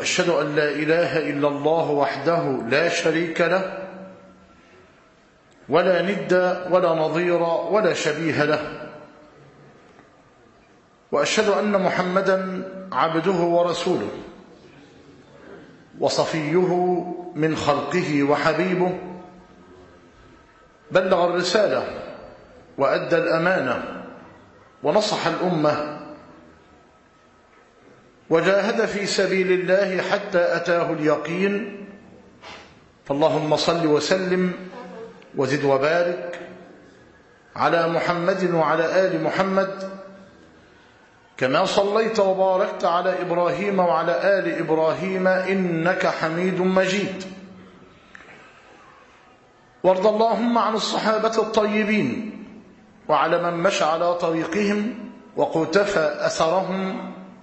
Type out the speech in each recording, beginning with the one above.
وأشهد أن لا إله إلا الله وحده لا شريك له ولا ند ولا نظير ولا شبيه له. وأشهد أن محمدا عبده ورسوله وصفيه من خلقه وحبيبه. بلغ الرسالة وأدى الأمانة ونصح الأمة وجاهد في سبيل الله حتى أتاه اليقين. فاللهم صل وسلم وزد وبارك على محمد وعلى آل محمد كما صليت وباركت على إبراهيم وعلى آل إبراهيم إنك حميد مجيد. وارض اللهم عن الصحابة الطيبين وعلى من مشى على طريقهم وقتفى أثرهم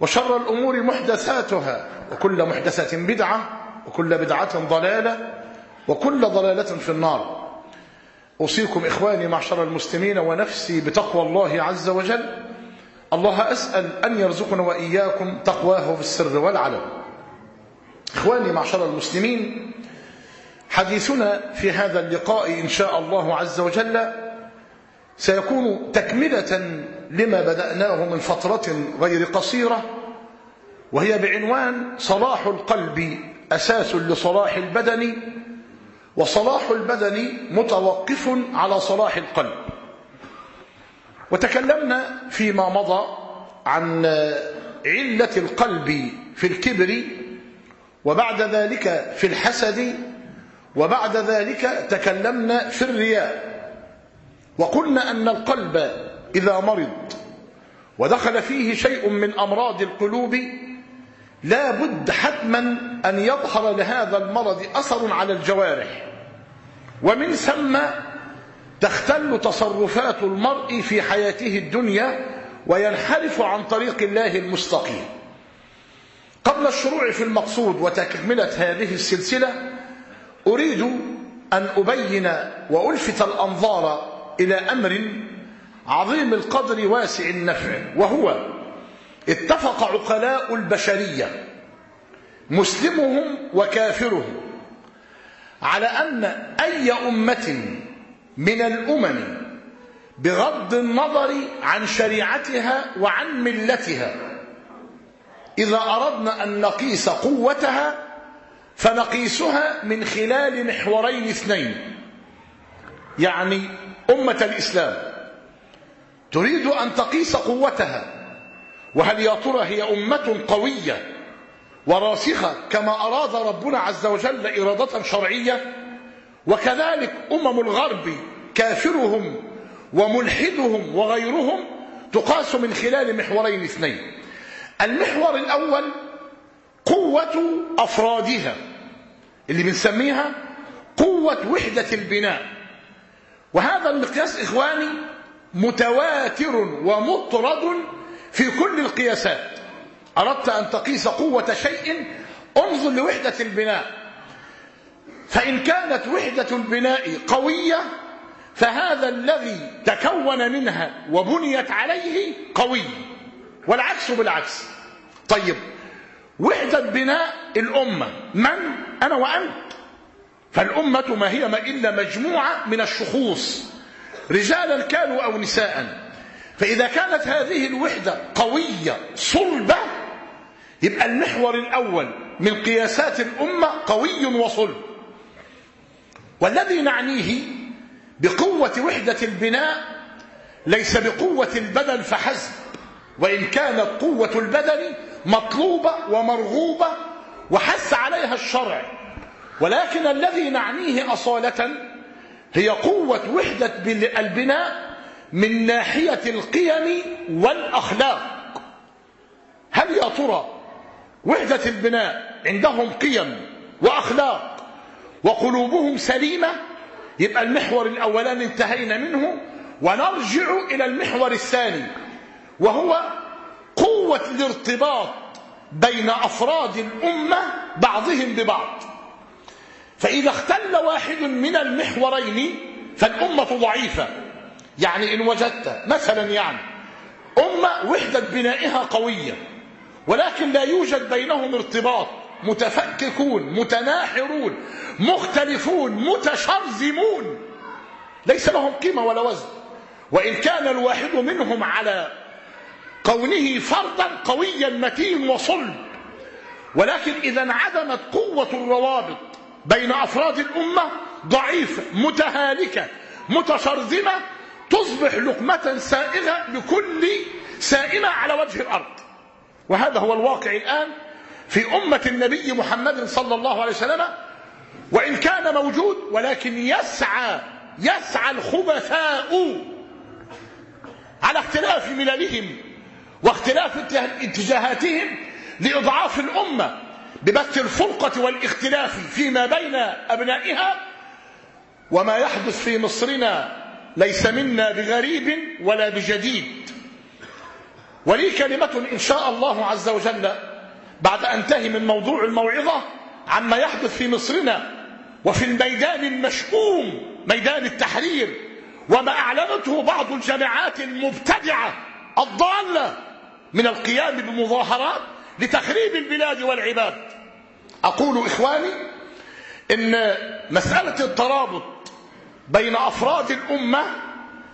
وشر الأمور محدثاتها وكل محدثة بدعة وكل بدعة ضلالة وكل ضلالة في النار. أوصيكم إخواني معشر المسلمين ونفسي بتقوى الله عز وجل. الله أسأل أن يرزقنا وإياكم تقواه في السر والعلم إخواني معشر المسلمين حديثنا في هذا اللقاء إن شاء الله عز وجل سيكون تكملة لما بدأناه من فترة غير قصيرة وهي بعنوان صلاح القلب أساس لصلاح البدن وصلاح البدن متوقف على صلاح القلب. وتكلمنا فيما مضى عن علة القلب في الكبر وبعد ذلك في الحسد وبعد ذلك تكلمنا في الرياء. وقلنا أن القلب إذا مرض ودخل فيه شيء من أمراض القلوب لا بد حتما أن يظهر لهذا المرض أثر على الجوارح. ومن ثم تختل تصرفات المرء في حياته الدنيا وينحرف عن طريق الله المستقيم. قبل الشروع في المقصود وتكملة هذه السلسلة أريد أن أبين وألفت الأنظار إلى أمر عظيم القدر واسع النفع وهو اتفق عقلاء البشرية مسلمهم وكافرهم على أن أي أمة من الأمم بغض النظر عن شريعتها وعن ملتها إذا أردنا أن نقيس قوتها فنقيسها من خلال محورين اثنين يعني أمة الإسلام تريد أن تقيس قوتها. وهل يا ترى هي أمة قوية وراسخة كما أراد ربنا عز وجل إرادة شرعية؟ وكذلك أمم الغرب كافرهم وملحدهم وغيرهم تقاس من خلال محورين اثنين. المحور الأول قوة أفرادها. اللي بنسميها قوة وحدة البناء. وهذا المقياس إخواني متواتر ومطرد في كل القياسات. أردت أن تقيس قوة شيء؟ انظر لوحدة البناء. فإن كانت وحدة البناء قوية فهذا الذي تكون منها وبنيت عليه قوي. والعكس بالعكس. طيب وحدة بناء الأمة. من؟ أنا وأنت. فالأمة ما هي ما إلا مجموعة من الشخوص. رجالا كانوا أو نساء. فإذا كانت هذه الوحدة قوية صلبة يبقى المحور الأول من قياسات الأمة قوي وصلب. والذي نعنيه بقوة وحدة البناء ليس بقوة البدن فحسب وإن كانت قوة البدن مطلوبة ومرغوبة وحث عليها الشرع. ولكن الذي نعنيه أصالة هي قوة وحدة البناء من ناحية القيم والأخلاق. هل يا ترى وحدة البناء عندهم قيم وأخلاق وقلوبهم سليمة؟ يبقى المحور الأولاني انتهينا منه ونرجع إلى المحور الثاني وهو قوة الارتباط بين أفراد الأمة بعضهم ببعض. فإذا اختل واحد من المحورين فالأمة ضعيفة. يعني إن وجدت مثلا يعني أمة وحدة بنائها قوية ولكن لا يوجد بينهم ارتباط. متفككون متناحرون مختلفون متشرذمون. ليس لهم قيمة ولا وزن. وإن كان الواحد منهم على كونه فردا قويا متين وصلب ولكن إذا انعدمت قوة الروابط بين أفراد الأمة ضعيفة متهالكة متشرذمة تصبح لقمة سائغة لكل سائمة على وجه الأرض. وهذا هو الواقع الآن في أمة النبي محمد صلى الله عليه وسلم وإن كان موجود ولكن يسعى يسعى الخبثاء على اختلاف مللهم واختلاف اتجاهاتهم لإضعاف الأمة. ببث الفرقة والاختلاف فيما بين أبنائها وما يحدث في مصرنا ليس منا بغريب ولا بجديد. ولي كلمة إن شاء الله عز وجل بعد أن انتهي من موضوع الموعظة عما يحدث في مصرنا وفي الميدان المشؤوم ميدان التحرير وما أعلنته بعض الجماعات المبتدعة الضالة من القيام بمظاهرات لتخريب البلاد والعباد. أقول إخواني إن مسألة الترابط بين أفراد الأمة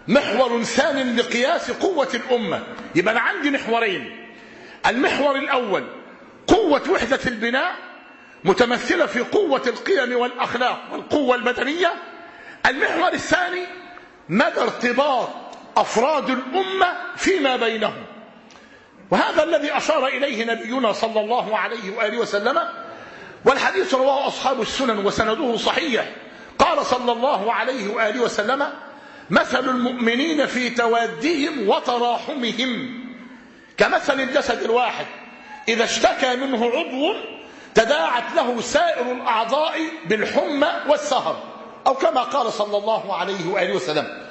محور ثان لقياس قوة الأمة. يبقى أنا عندي محورين. المحور الأول قوة وحدة البناء متمثلة في قوة القيم والأخلاق والقوة المدنية. المحور الثاني مدى ارتباط أفراد الأمة فيما بينهم. وهذا الذي أشار إليه نبينا صلى الله عليه وآله وسلم والحديث رواه أصحاب السنن وسنده صحيح. قال صلى الله عليه وآله وسلم مثل المؤمنين في توادهم وتراحمهم. كمثل الجسد الواحد إذا اشتكى منه عضو تداعت له سائر الأعضاء بالحمى والسهر. أو كما قال صلى الله عليه وآله وسلم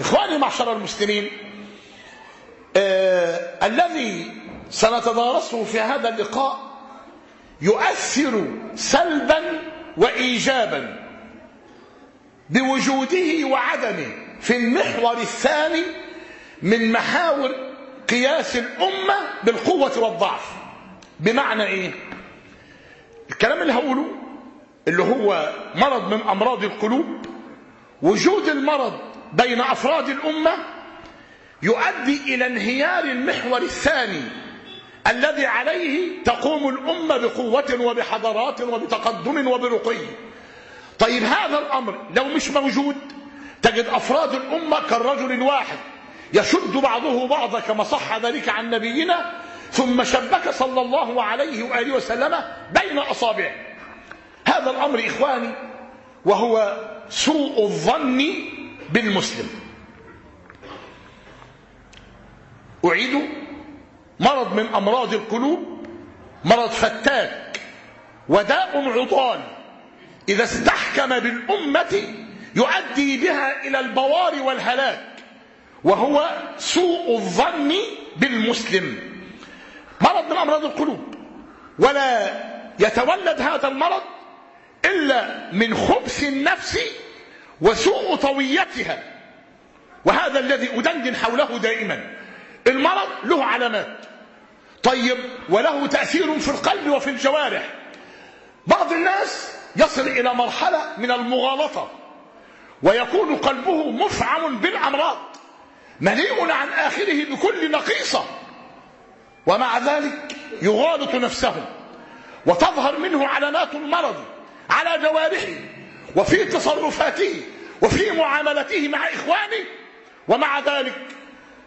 إخواني معشر المسلمين آه الذي سنتدارسه في هذا اللقاء يؤثر سلبا وإيجابا بوجوده وعدمه في المحور الثاني من محاور قياس الأمة بالقوة والضعف. بمعنى إيه؟ الكلام اللي هقوله اللي هو مرض من أمراض القلوب وجود المرض بين أفراد الأمة يؤدي إلى انهيار المحور الثاني الذي عليه تقوم الأمة بقوة وبحضارات وبتقدم وبرقي. طيب هذا الأمر لو مش موجود تجد أفراد الأمة كالرجل الواحد يشد بعضه بعضا كما صح ذلك عن نبينا ثم شبك صلى الله عليه وآله وسلم بين أصابعه. هذا الأمر إخواني وهو سوء الظن بالمسلم. أعيد. مرض من أمراض القلوب مرض فتاك وداء عضال إذا استحكم بالأمة يؤدي بها إلى البوار والهلاك وهو سوء الظن بالمسلم. مرض من أمراض القلوب. ولا يتولد هذا المرض إلا من خبث النفس وسوء طويتها. وهذا الذي أدندن حوله دائما. المرض له علامات. طيب وله تأثير في القلب وفي الجوارح. بعض الناس يصل إلى مرحلة من المغالطة ويكون قلبه مفعم بالأمراض مليء عن آخره بكل نقيصة ومع ذلك يغالط نفسه وتظهر منه علامات المرض على جوارحه وفي تصرفاته وفي معاملته مع إخوانه ومع ذلك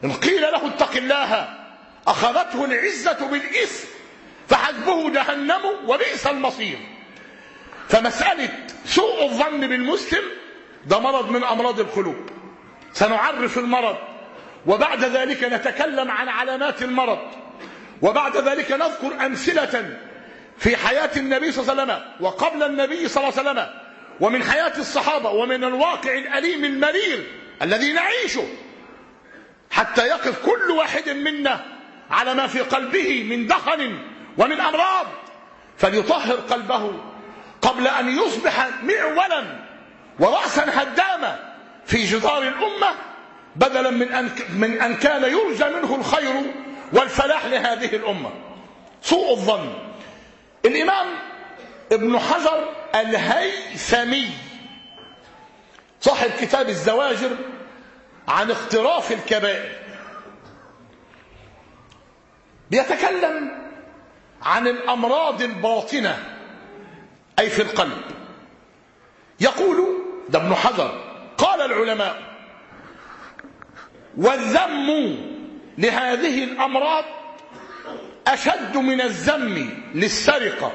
إن قيل له اتق الله أخذته العزة بالإثم فحسبه جهنم وبئس المصير. فمسألة سوء الظن بالمسلم ده مرض من أمراض القلوب. سنعرف المرض وبعد ذلك نتكلم عن علامات المرض. وبعد ذلك نذكر أمثلة في حياة النبي صلى الله عليه وسلم وقبل النبي صلى الله عليه وسلم ومن حياة الصحابة ومن الواقع الأليم المرير الذي نعيشه. حتى يقف كل واحد منا على ما في قلبه من دخن ومن أمراض فليطهر قلبه قبل أن يصبح معولا ورأسا هداما في جدار الأمة بدلا من أن, من أن كان يرجى منه الخير والفلاح لهذه الأمة. سوء الظن. الإمام ابن حجر الهيثمي صاحب كتاب الزواجر عن اقتراف الكبائر. بيتكلم عن الأمراض الباطنة أي في القلب. يقول ده ابن حجر قال العلماء والذم لهذه الأمراض أشد من الذم للسرقة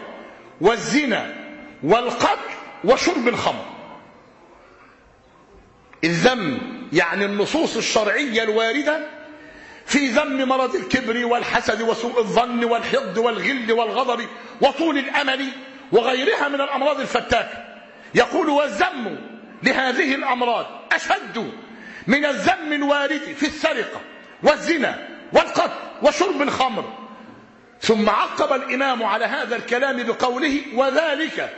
والزنا والقتل وشرب الخمر. الذم يعني النصوص الشرعية الواردة في ذم مرض الكبر والحسد وسوء الظن والحقد والغل والغضب وطول الأمل وغيرها من الأمراض الفتاكة يقول والذم لهذه الأمراض أشد من الذم الوارد في السرقة والزنا والقتل وشرب الخمر. ثم عقب الإمام على هذا الكلام بقوله وذلك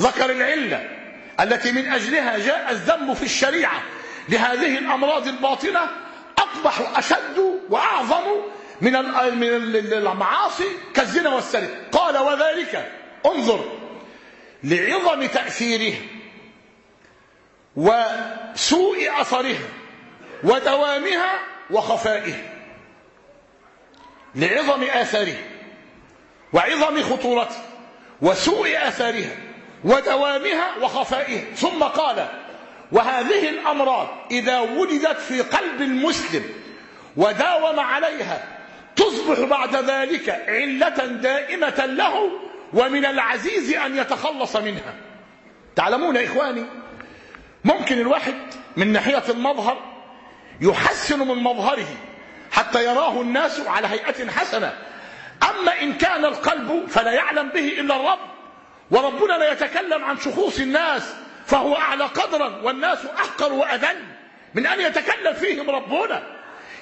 ذكر العلة التي من أجلها جاء الذم في الشريعة لهذه الأمراض الباطنة أقبح أشد وأعظم من من المعاصي كالزنا والسرقة. قال وذلك انظر لعظم تأثيره وسوء أثرها ودوامها وخفائها لعظم آثاره وعظم خطورته وسوء آثارها ودوامها وخفائها ثم قال وهذه الأمراض إذا ولدت في قلب المسلم وداوم عليها تصبح بعد ذلك علة دائمة له ومن العزيز أن يتخلص منها. تعلمون يا إخواني ممكن الواحد من ناحية المظهر يحسن من مظهره حتى يراه الناس على هيئة حسنة. أما إن كان القلب فلا يعلم به إلا الرب وربنا لا يتكلم عن شخوص الناس فهو أعلى قدرا والناس أحقر وأذل من أن يتكلم فيهم ربنا.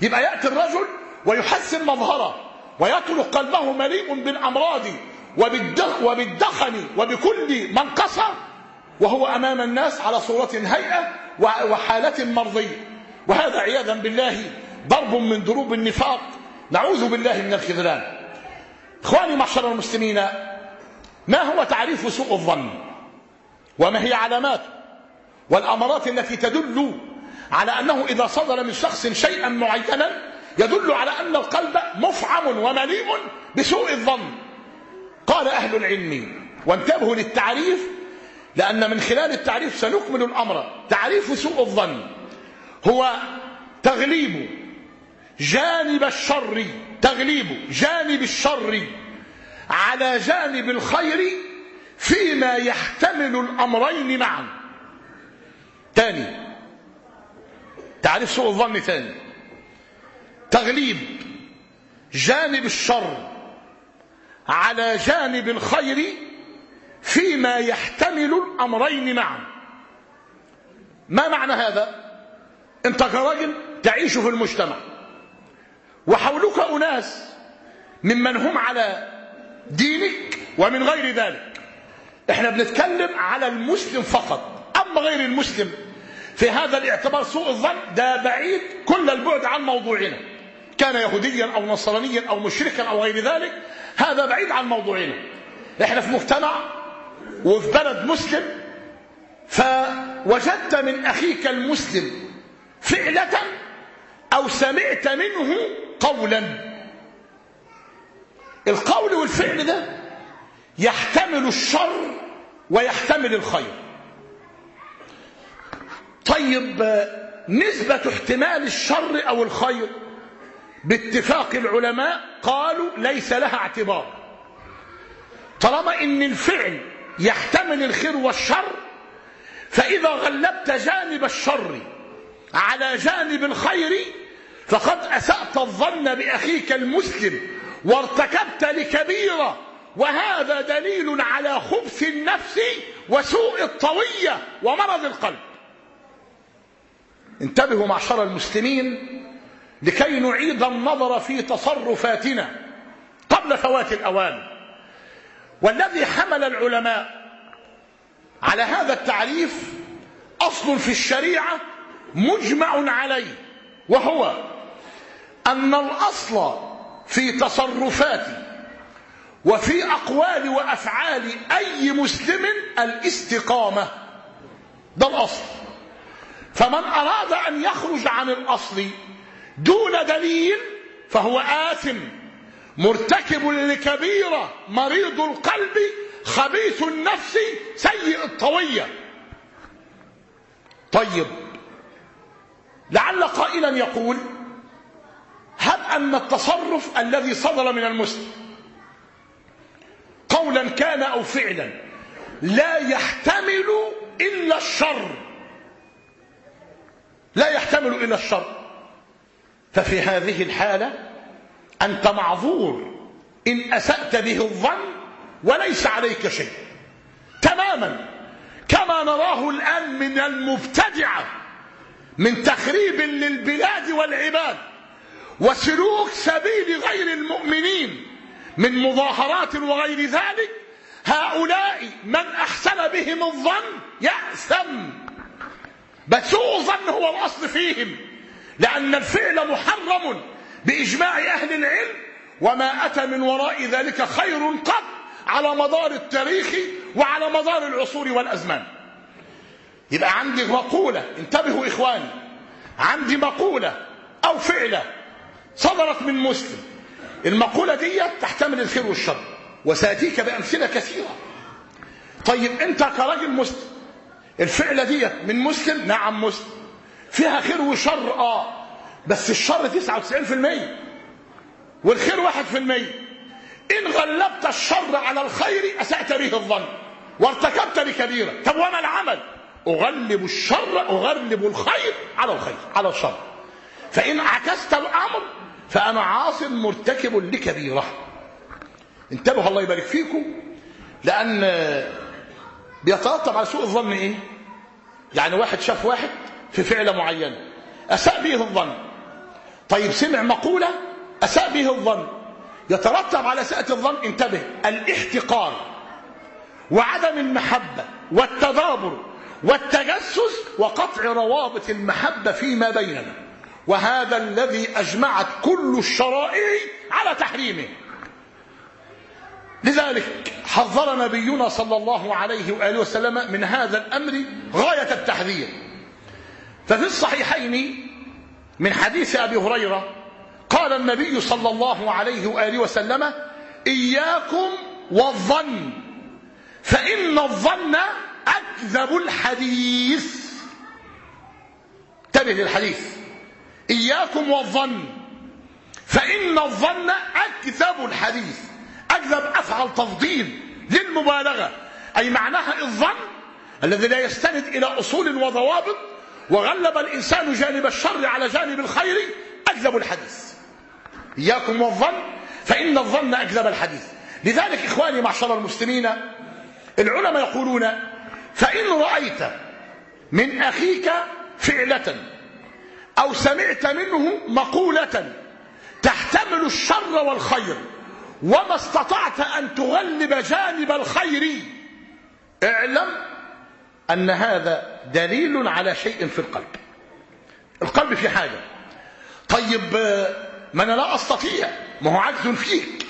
يبقى يأتي الرجل ويحسن مظهره ويترك قلبه مليء بالأمراض وبالدخ وبالدخن وبكل منقصة وهو أمام الناس على صورة هيئة وحالة مرضية. وهذا عياذا بالله ضرب من ضروب النفاق. نعوذ بالله من الخذلان. إخواني معشر المسلمين ما هو تعريف سوء الظن؟ وما هي علاماته والأمارات التي تدل على أنه إذا صدر من شخص شيئا معينا يدل على أن القلب مفعم ومليء بسوء الظن. قال أهل العلم وانتبهوا للتعريف لأن من خلال التعريف سنكمل الأمر. تعريف سوء الظن هو تغليب جانب الشر تغليب جانب الشر على جانب الخير فيما يحتمل الأمرين معا. تاني. تعرف سوء الظن ثاني تغليب. جانب الشر على جانب الخير فيما يحتمل الأمرين معا. ما معنى هذا؟ انت كراجل تعيش في المجتمع. وحولك أناس ممن هم على دينك ومن غير ذلك. إحنا بنتكلم على المسلم فقط. أما غير المسلم في هذا الاعتبار سوء الظن ده بعيد كل البعد عن موضوعنا. كان يهوديا أو نصرانيا أو مشركا أو غير ذلك هذا بعيد عن موضوعنا. إحنا في مجتمع وفي بلد مسلم فوجدت من أخيك المسلم فعلة أو سمعت منه قولا. القول والفعل ده يحتمل الشر ويحتمل الخير. طيب نسبة احتمال الشر أو الخير؟ باتفاق العلماء قالوا ليس لها اعتبار. طالما إن الفعل يحتمل الخير والشر فإذا غلبت جانب الشر على جانب الخير فقد أسأت الظن بأخيك المسلم وارتكبت لكبيرة وهذا دليل على خبث النفس وسوء الطوية ومرض القلب. انتبهوا معشر المسلمين لكي نعيد النظر في تصرفاتنا قبل فوات الأوان. والذي حمل العلماء على هذا التعريف أصل في الشريعة مجمع عليه وهو أن الأصل في تصرفات وفي أقوال وأفعال أي مسلم الاستقامة. ده الأصل. فمن أراد أن يخرج عن الأصل دون دليل فهو آثم مرتكب لكبيرة مريض القلب خبيث النفس سيء الطوية. طيب لعل قائلا يقول هب أن التصرف الذي صدر من المسلم قولا كان أو فعلا. لا يحتمل إلا الشر. لا يحتمل إلا الشر. ففي هذه الحالة أنت معذور. إن أسأت به الظن وليس عليك شيء. تماما. كما نراه الآن من المبتدعة من تخريب للبلاد والعباد وسلوك سبيل غير المؤمنين. من مظاهرات وغير ذلك هؤلاء من أحسن بهم الظن يأثم. بس سوء الظن هو الأصل فيهم لأن الفعل محرم بإجماع أهل العلم وما أتى من وراء ذلك خير قط على مدار التاريخ وعلى مدار العصور والأزمان. يبقى عندي مقولة انتبهوا إخواني عندي مقولة أو فعلة صدرت من مسلم. المقولة دي تحتمل الخير والشر وسأتيك بأمثلة كثيرة. طيب أنت كراجل مسلم الفعلة دي من مسلم؟ نعم مسلم. فيها خير وشر آه. بس الشر 99% والخير 1% إن غلبت الشر على الخير أسأت به الظن وارتكبت لكبيرة طب وما العمل؟ أغلب الشر أغلب الخير على الخير على الشر. فإن عكست الأمر فأنا عاص مرتكب لكبيرة. انتبهوا الله يبارك فيكم. لأن بيترتب على سوء الظن إيه؟ يعني واحد شاف واحد في فعلة معينة أساء به الظن. طيب سمع مقولة أساء به الظن. يترتب على ساءة الظن. انتبه. الاحتقار وعدم المحبة والتدابر والتجسس وقطع روابط المحبة فيما بيننا. وهذا الذي أجمعت كل الشرائع على تحريمه. لذلك حذر نبينا صلى الله عليه وآله وسلم من هذا الأمر غاية التحذير. ففي الصحيحين من حديث أبي هريرة قال النبي صلى الله عليه وآله وسلم إياكم والظن فإن الظن أكذب الحديث. انتبه للحديث. إياكم والظن. فإن الظن أكذب الحديث. أكذب أفعل تفضيل للمبالغة. أي معناها الظن الذي لا يستند إلى أصول وضوابط وغلب الإنسان جانب الشر على جانب الخير أكذب الحديث. إياكم والظن فإن الظن أكذب الحديث. لذلك إخواني معشر المسلمين العلماء يقولون فإن رأيت من أخيك فعلة أو سمعت منه مقولة تحتمل الشر والخير وما استطعت أن تغلب جانب الخير. اعلم أن هذا دليل على شيء في القلب. القلب في حاجة. طيب ما أنا لا أستطيع ما هو عجز فيك.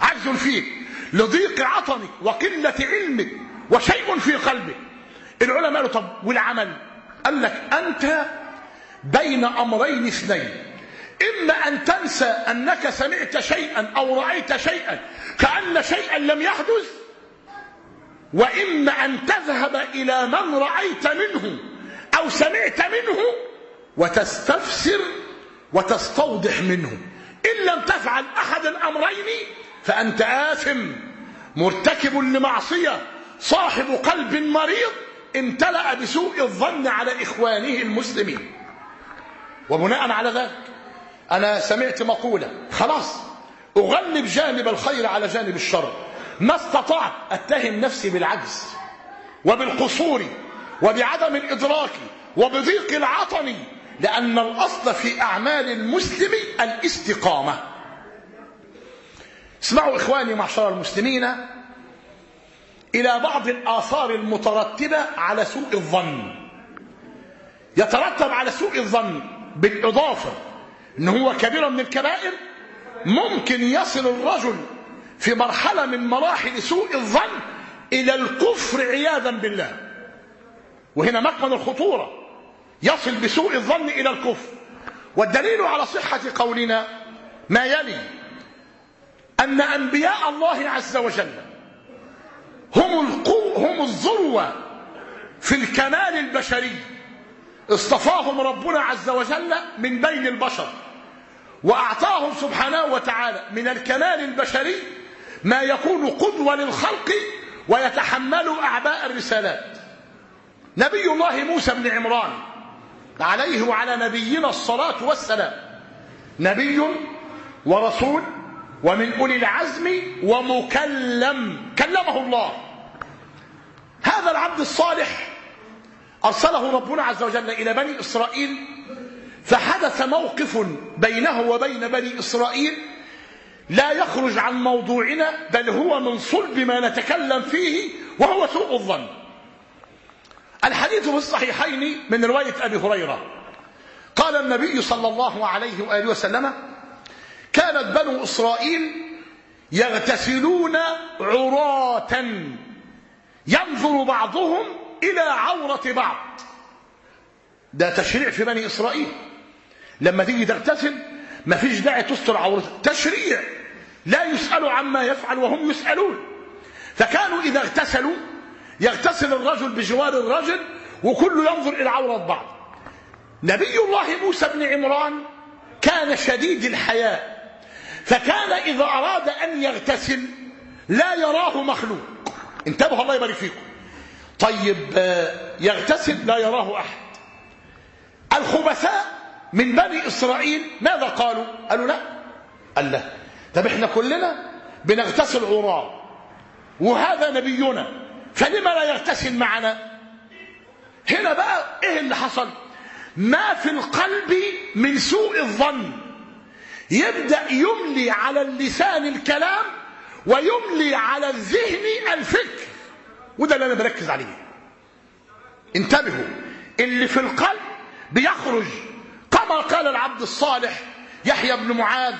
عجز فيك. لضيق عطنك وقلة علمك وشيء في قلبك. العلماء قالوا طب والعمل؟ قال لك أنت بين أمرين اثنين. إما أن تنسى أنك سمعت شيئا أو رأيت شيئا كأن شيئا لم يحدث وإما أن تذهب إلى من رأيت منه أو سمعت منه وتستفسر وتستوضح منه. إن لم تفعل أحد الأمرين فأنت آثم مرتكب لمعصية صاحب قلب مريض امتلأ بسوء الظن على إخوانه المسلمين. وبناء على ذلك أنا سمعت مقولة خلاص أغلب جانب الخير على جانب الشر. ما استطعت أتهم نفسي بالعجز وبالقصور وبعدم الإدراك وبضيق العطن لأن الأصل في أعمال المسلم الاستقامة. اسمعوا إخواني معشر المسلمين إلى بعض الآثار المترتبة على سوء الظن. يترتب على سوء الظن بالإضافة أنه هو كبيرة من الكبائر ممكن يصل الرجل في مرحلة من مراحل سوء الظن إلى الكفر عياذا بالله. وهنا مكمن الخطورة يصل بسوء الظن إلى الكفر. والدليل على صحة قولنا ما يلي أن أنبياء الله عز وجل هم القو هم الذروة في الكمال البشري. اصطفاهم ربنا عز وجل من بين البشر وأعطاهم سبحانه وتعالى من الكمال البشري ما يكون قدوة للخلق ويتحمل أعباء الرسالات. نبي الله موسى بن عمران عليه وعلى نبينا الصلاة والسلام نبي ورسول ومن أولي العزم ومكلم كلمه الله. هذا العبد الصالح أرسله ربنا عز وجل إلى بني إسرائيل فحدث موقف بينه وبين بني إسرائيل لا يخرج عن موضوعنا بل هو من صلب ما نتكلم فيه وهو سوء الظن. الحديث في الصحيحين من رواية أبي هريرة. قال النبي صلى الله عليه وآله وسلم كانت بنو إسرائيل يغتسلون عراة ينظر بعضهم إلى عورة بعض. ده تشريع في بني إسرائيل. لما تيجي تغتسل ما فيش داعي تستر عورتك تشريع. لا يسأل عما يفعل وهم يسألون. فكانوا إذا اغتسلوا يغتسل الرجل بجوار الرجل وكل ينظر إلى عورة بعض. نبي الله موسى بن عمران كان شديد الحياء فكان إذا أراد أن يغتسل لا يراه مخلوق. انتبهوا الله يبارك فيكم. طيب يغتسل لا يراه أحد. الخبثاء من بني إسرائيل ماذا قالوا؟ قالوا لا. قال لا. طب إحنا كلنا بنغتسل عراة وهذا نبينا فلما لا يغتسل معنا؟ هنا بقى إيه اللي حصل؟ ما في القلب من سوء الظن. يبدأ يملي على اللسان الكلام ويملي على الذهن الفكر. وده اللي أنا بركز عليه. انتبهوا اللي في القلب بيخرج كما قال العبد الصالح يحيى بن معاذ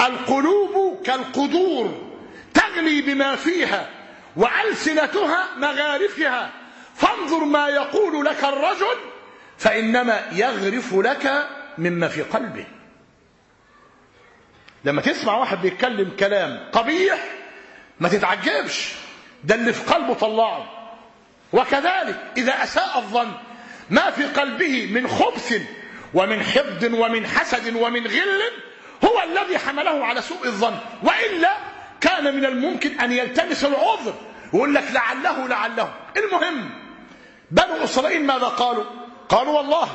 القلوب كالقدور تغلي بما فيها وألسنتها مغارفها. فانظر ما يقول لك الرجل فإنما يغرف لك مما في قلبه. لما تسمع واحد بيتكلم كلام قبيح ما تتعجبش. ده اللي في قلبه طلعه وكذلك إذا أساء الظن ما في قلبه من خبث ومن حقد ومن حسد ومن غل هو الذي حمله على سوء الظن. وإلا كان من الممكن أن يلتمس العذر ويقول لك لعله لعله. المهم بنو إسرائيل ماذا قالوا؟ قالوا والله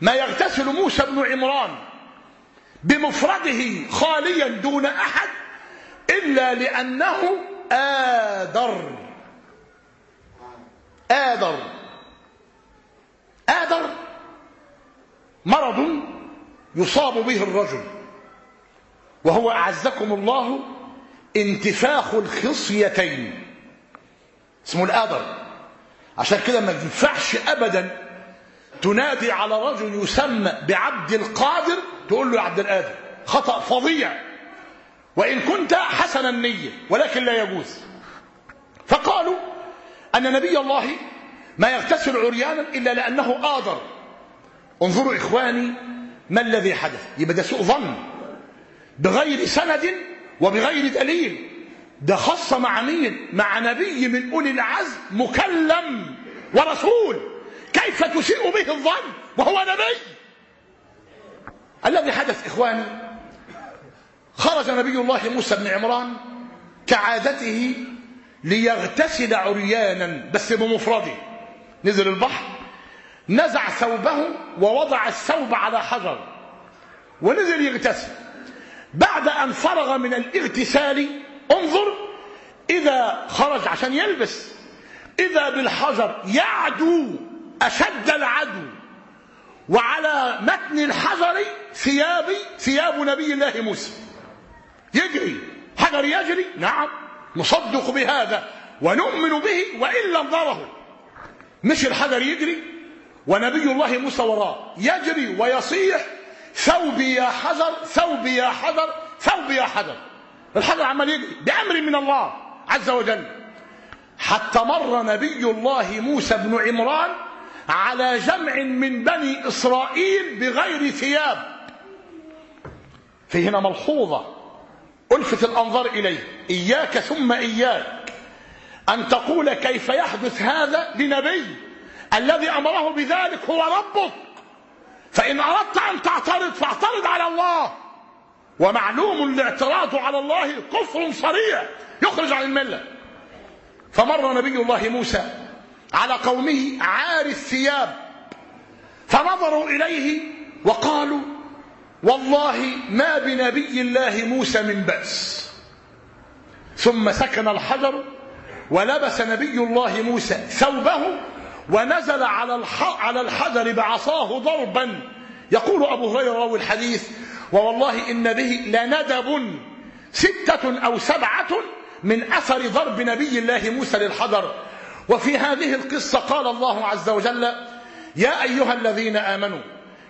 ما يغتسل موسى بن عمران بمفرده خاليا دون أحد إلا لأنه آدر. آدر. آدر. مرض يصاب به الرجل. وهو أعزكم الله انتفاخ الخصيتين. اسمه الآدر. عشان كده ما ينفعش أبدا تنادي على رجل يسمى بعبد القادر تقول له يا عبد القادر. خطأ فظيع. وإن كنت حسن النية ولكن لا يجوز. فقالوا أن نبي الله ما يغتسل عريانا إلا لأنه آدر انظروا إخواني ما الذي حدث؟ يبقى ده سوء ظن. بغير سند وبغير دليل. ده خص مع مين؟ مع نبي من أولي العزم مكلم ورسول. كيف تسيء به الظن؟ وهو نبي. الذي حدث إخواني خرج نبي الله موسى بن عمران كعادته ليغتسل عريانا بس بمفرده. نزل البحر نزع ثوبه ووضع الثوب على حجر ونزل يغتسل. بعد أن فرغ من الاغتسال انظر إذا خرج عشان يلبس إذا بالحجر يعدو أشد العدو. وعلى متن الحجر ثياب ثياب نبي الله موسى. يجري. حجر يجري. نعم. نصدق بهذا ونؤمن به وإن لم نره. مش الحجر يجري؟ ونبي الله موسى وراه. يجري ويصيح. ثوبي يا حجر ثوبي يا حجر ثوبي يا حجر. الحجر عمال يجري بأمر من الله عز وجل. حتى مر نبي الله موسى بن عمران على جمع من بني إسرائيل بغير ثياب. في هنا ملحوظة. ألفت الأنظار إليه. إياك ثم إياك. أن تقول كيف يحدث هذا لنبي الذي أمره بذلك هو ربك. فإن أردت أن تعترض فاعترض على الله. ومعلوم الاعتراض على الله كفر صريح يخرج عن الملة. فمر نبي الله موسى على قومه عار الثياب. فنظروا إليه وقالوا والله ما بنبي الله موسى من بأس. ثم سكن الحجر ولبس نبي الله موسى ثوبه ونزل على على الحجر بعصاه ضربا. يقول أبو هريرة راوي الحديث ووالله إن به لندب ستة أو سبعة من أثر ضرب نبي الله موسى للحضر وفي هذه القصة قال الله عز وجل يا أيها الذين آمنوا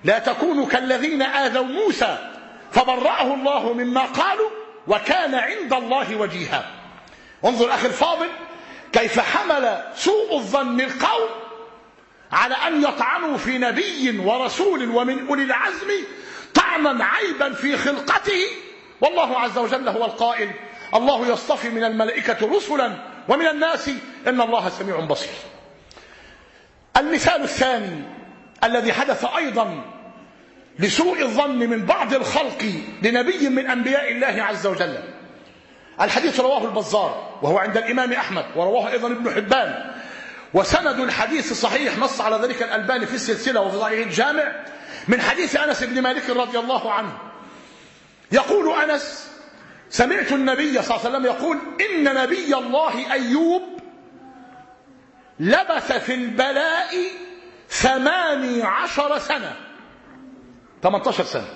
لا تكونوا كالذين آذوا موسى فبرأه الله مما قالوا وكان عند الله وجيها. انظر أخي الفاضل كيف حمل سوء الظن القوم على أن يطعنوا في نبي ورسول ومن أولي العزم طعنا عيبا في خلقته. والله عز وجل هو القائل. الله يصطفي من الملائكة رسلا ومن الناس إن الله سميع بصير. المثال الثاني الذي حدث أيضا لسوء الظن من بعض الخلق لنبي من أنبياء الله عز وجل. الحديث رواه البزار وهو عند الإمام أحمد ورواه أيضا ابن حبان. وسند الحديث صحيح نص على ذلك الألباني في السلسلة وفي صحيح الجامع من حديث أنس بن مالك رضي الله عنه. يقول أنس سمعت النبي صلى الله عليه وسلم يقول إن نبي الله أيوب لبث في البلاء ثماني عشر سنة. 18 سنة.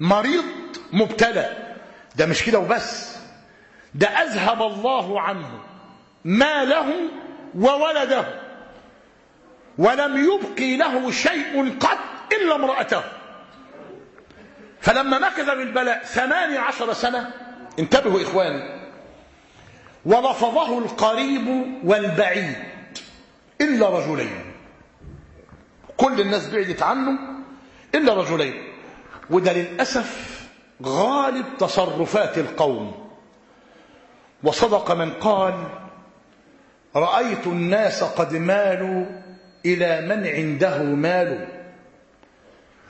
مريض مبتلى. ده مش كده وبس. ده أذهب الله عنه ماله وولده. ولم يبقي له شيء قط إلا امرأته. فلما مكث بالبلاء ثماني عشر سنة انتبهوا إخواني ولفظه القريب والبعيد إلا رجلين. كل الناس بعدت عنه إلا رجلين. وده للأسف غالب تصرفات القوم. وصدق من قال رأيت الناس قد مالوا إلى من عنده مال.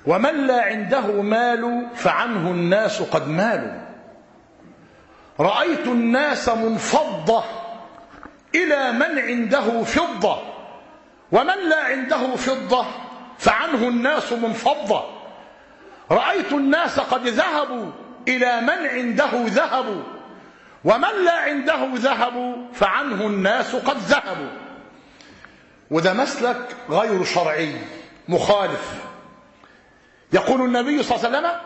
ومن لا عنده مال فعنه الناس قد مالوا. رأيت الناس منفضة إلى من عنده فضة. ومن لا عنده فضة فعنه الناس منفضة رأيت الناس قد ذهبوا إلى من عنده ذهب. ومن لا عنده ذهب فعنه الناس قد ذهبوا. وده مسلك غير شرعي مخالف. يقول النبي صلى الله عليه وسلم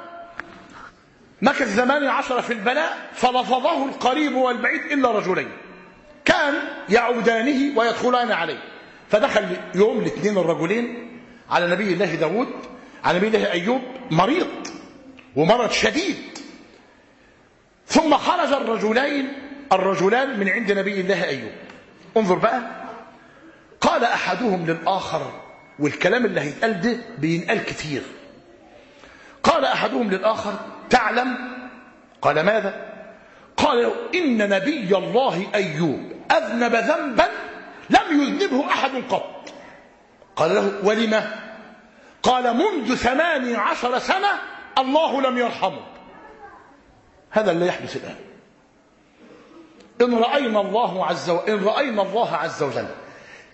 مكث زمان عشر في البلاء فلفظه القريب والبعيد إلا رجلين. كان يعودانه ويدخلان عليه. فدخل يوم الاثنين الرجلين على نبي الله داود على نبي الله أيوب مريض ومرض شديد. ثم خرج الرجلين الرجلان من عند نبي الله أيوب. انظر بقى. قال أحدهم للآخر والكلام اللي هيتقال ده بينقال كتير. قال أحدهم للآخر تعلم؟ قال ماذا؟ قال إن نبي الله أيوب أذنب ذنبا لم يذنبه أحد قط. قال له ولما؟ قال منذ ثماني عشر سنة الله لم يرحمه هذا اللي يحدث الآن. إن رأينا الله عز وجل إن رأينا الله عز وجل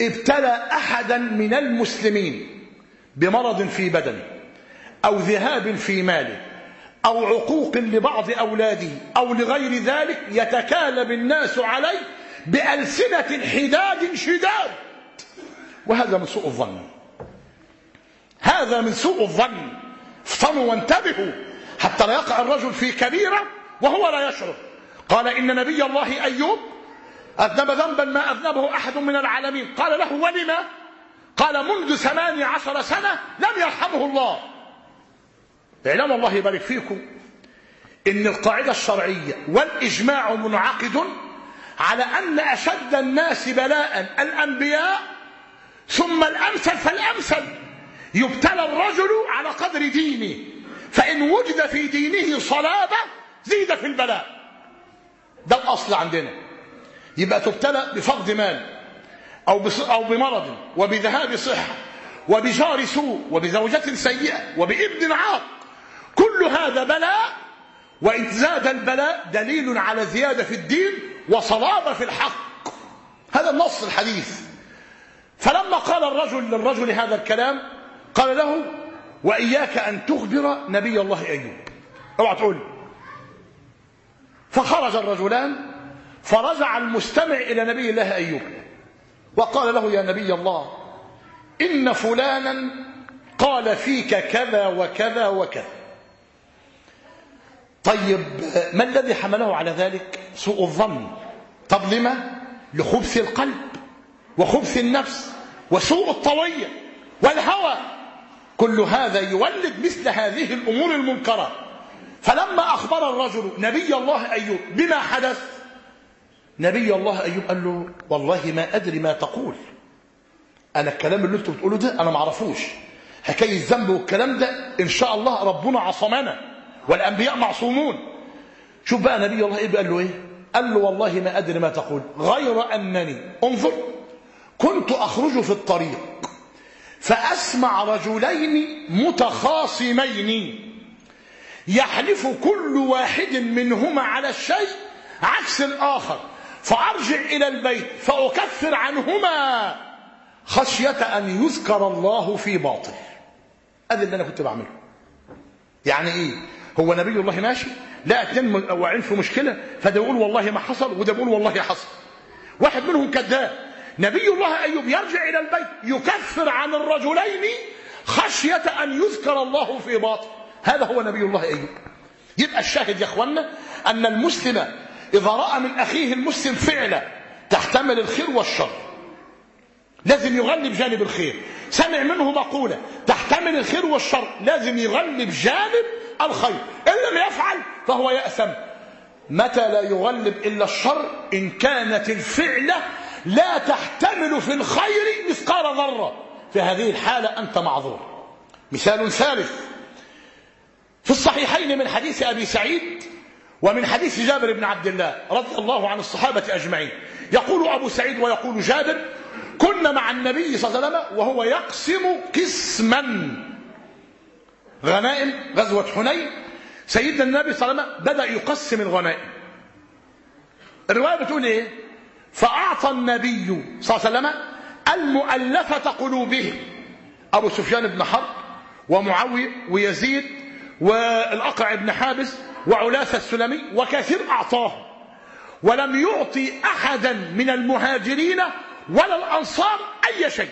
ابتلى أحدا من المسلمين بمرض في بدنه أو ذهاب في ماله أو عقوق لبعض أولاده أو لغير ذلك يتكالب الناس عليه بألسنة حداد شداد. وهذا من سوء الظن. هذا من سوء الظن. افطنوا وانتبهوا حتى لا يقع الرجل في كبيرة وهو لا يشعر. قال إن نبي الله أيوب أذنب ذنبا ما أذنبه أحد من العالمين. قال له ولما؟ قال منذ ثماني عشر سنة لم يرحمه الله. اعلم الله يبارك فيكم إن القاعدة الشرعية والإجماع منعقد على أن أشد الناس بلاء الأنبياء ثم الأمثل فالأمثل. يبتلى الرجل على قدر دينه. فإن وجد في دينه صلابة زيد في البلاء. ده الأصل عندنا. يبقى تبتلى بفقد مال أو, أو بمرض وبذهاب صحة وبجار سوء وبزوجة سيئة وبابن عاق. كل هذا بلاء وإن زاد البلاء دليل على زيادة في الدين وصلابة في الحق. هذا النص الحديث. فلما قال الرجل للرجل هذا الكلام قال له وإياك أن تخبر نبي الله أيوب. اوعى تقول. فخرج الرجلان فرجع المستمع إلى نبي الله أيوب وقال له يا نبي الله إن فلانا قال فيك كذا وكذا وكذا. طيب ما الذي حمله على ذلك؟ سوء الظن. طب لما؟ لخبث القلب. وخبث النفس وسوء الطوية والهوى. كل هذا يولد مثل هذه الأمور المنكرة. فلما أخبر الرجل نبي الله أيوب بما حدث نبي الله أيوب قال له والله ما أدري ما تقول. أنا الكلام اللي أنتم بتقوله ده أنا ما أعرفوش. حكاية الذنب والكلام ده إن شاء الله ربنا عصمنا والأنبياء معصومون. شوف بقى نبي الله إيه قال له إيه؟ قال له والله ما أدري ما تقول. غير أنني انظر كنت أخرج في الطريق فأسمع رجلين متخاصمين يحلف كل واحد منهما على الشيء عكس الآخر فأرجع إلى البيت فأكفر عنهما خشية أن يذكر الله في باطل. هذا اللي أنا كنت بعمله. يعني إيه؟ هو نبي الله ماشي؟ لا اتنين واقعين في مشكلة فده يقول والله ما حصل وده يقول والله حصل. واحد منهم كذاب. نبي الله أيوب يرجع إلى البيت يكفر عن الرجلين خشية أن يذكر الله في باطل هذا هو نبي الله أيوب. يبقى الشاهد يا أخوانا أن المسلم إذا رأى من أخيه المسلم فعلا تحتمل الخير والشر. لازم يغلب جانب الخير. سمع منه مقولة تحتمل الخير والشر. لازم يغلب جانب الخير. إن لم يفعل فهو يأثم. متى لا يغلب إلا الشر؟ إن كانت الفعلة لا تحتمل في الخير مثقال ذرة. في هذه الحالة أنت معذور. مثال ثالث. في الصحيحين من حديث أبي سعيد ومن حديث جابر بن عبد الله رضي الله عن الصحابة أجمعين. يقول أبو سعيد ويقول جابر كنا مع النبي صلى الله عليه وسلم وهو يقسم قسما. غنائم غزوة حنين. سيدنا النبي صلى الله عليه وسلم بدأ يقسم الغنائم. الرواية بتقول إيه؟ فأعطى النبي صلى الله عليه وسلم المؤلفة قلوبهم. أبو سفيان بن حرب ومعاوية ويزيد والأقرع بن حابس وعلاث السلمي وكثير أعطاه ولم يعطي أحدا من المهاجرين ولا الأنصار أي شيء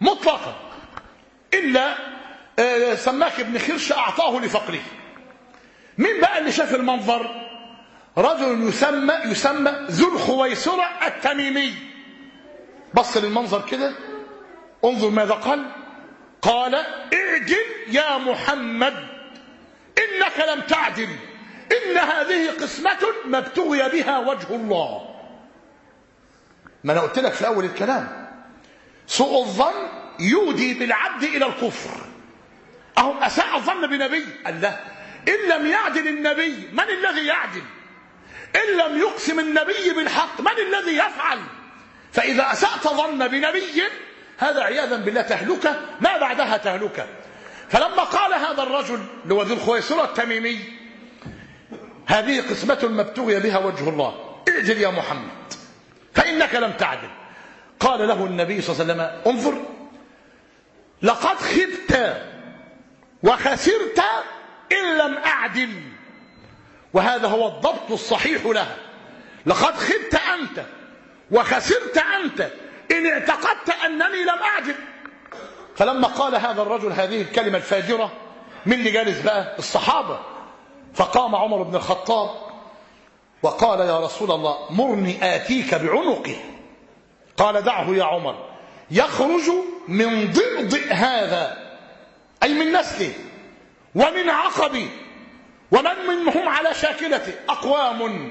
مطلقا. إلا سماك بن خرش أعطاه لفقره. مين بقى اللي شاف المنظر؟ رجل يسمى يسمى ذو الخويصرة التميمي. بص للمنظر كده انظر ماذا قال. قال اعدل يا محمد إنك لم تعدل إن هذه قسمة ما ابتغي بها وجه الله. ما أنا قلت لك في أول الكلام. سوء الظن يودي بالعبد إلى الكفر. أهو أساء الظن بنبي. قال لا. إن لم يعدل النبي من الذي يعدل؟ إن لم يقسم النبي بالحق من الذي يفعل؟ فإذا أسأت ظن بنبي هذا عياذا بالله تهلكة ما بعدها تهلكة. فلما قال هذا الرجل هو ذو الخويصرة التميمي هذه قسمة مبتغي بها وجه الله. اعجل يا محمد فإنك لم تعدل قال له النبي صلى الله عليه وسلم انظر لقد خبت وخسرت إن لم أعدل. وهذا هو الضبط الصحيح لها. لقد خبت أنت وخسرت أنت إن اعتقدت أنني لم أعدل فلما قال هذا الرجل هذه الكلمة الفاجرة من اللي جالس بقى الصحابة فقام عمر بن الخطاب وقال يا رسول الله مرني آتيك بعنقه. قال دعه يا عمر يخرج من ضئضئ هذا أي من نسله ومن عقبه ومن منهم على شاكلته أقوام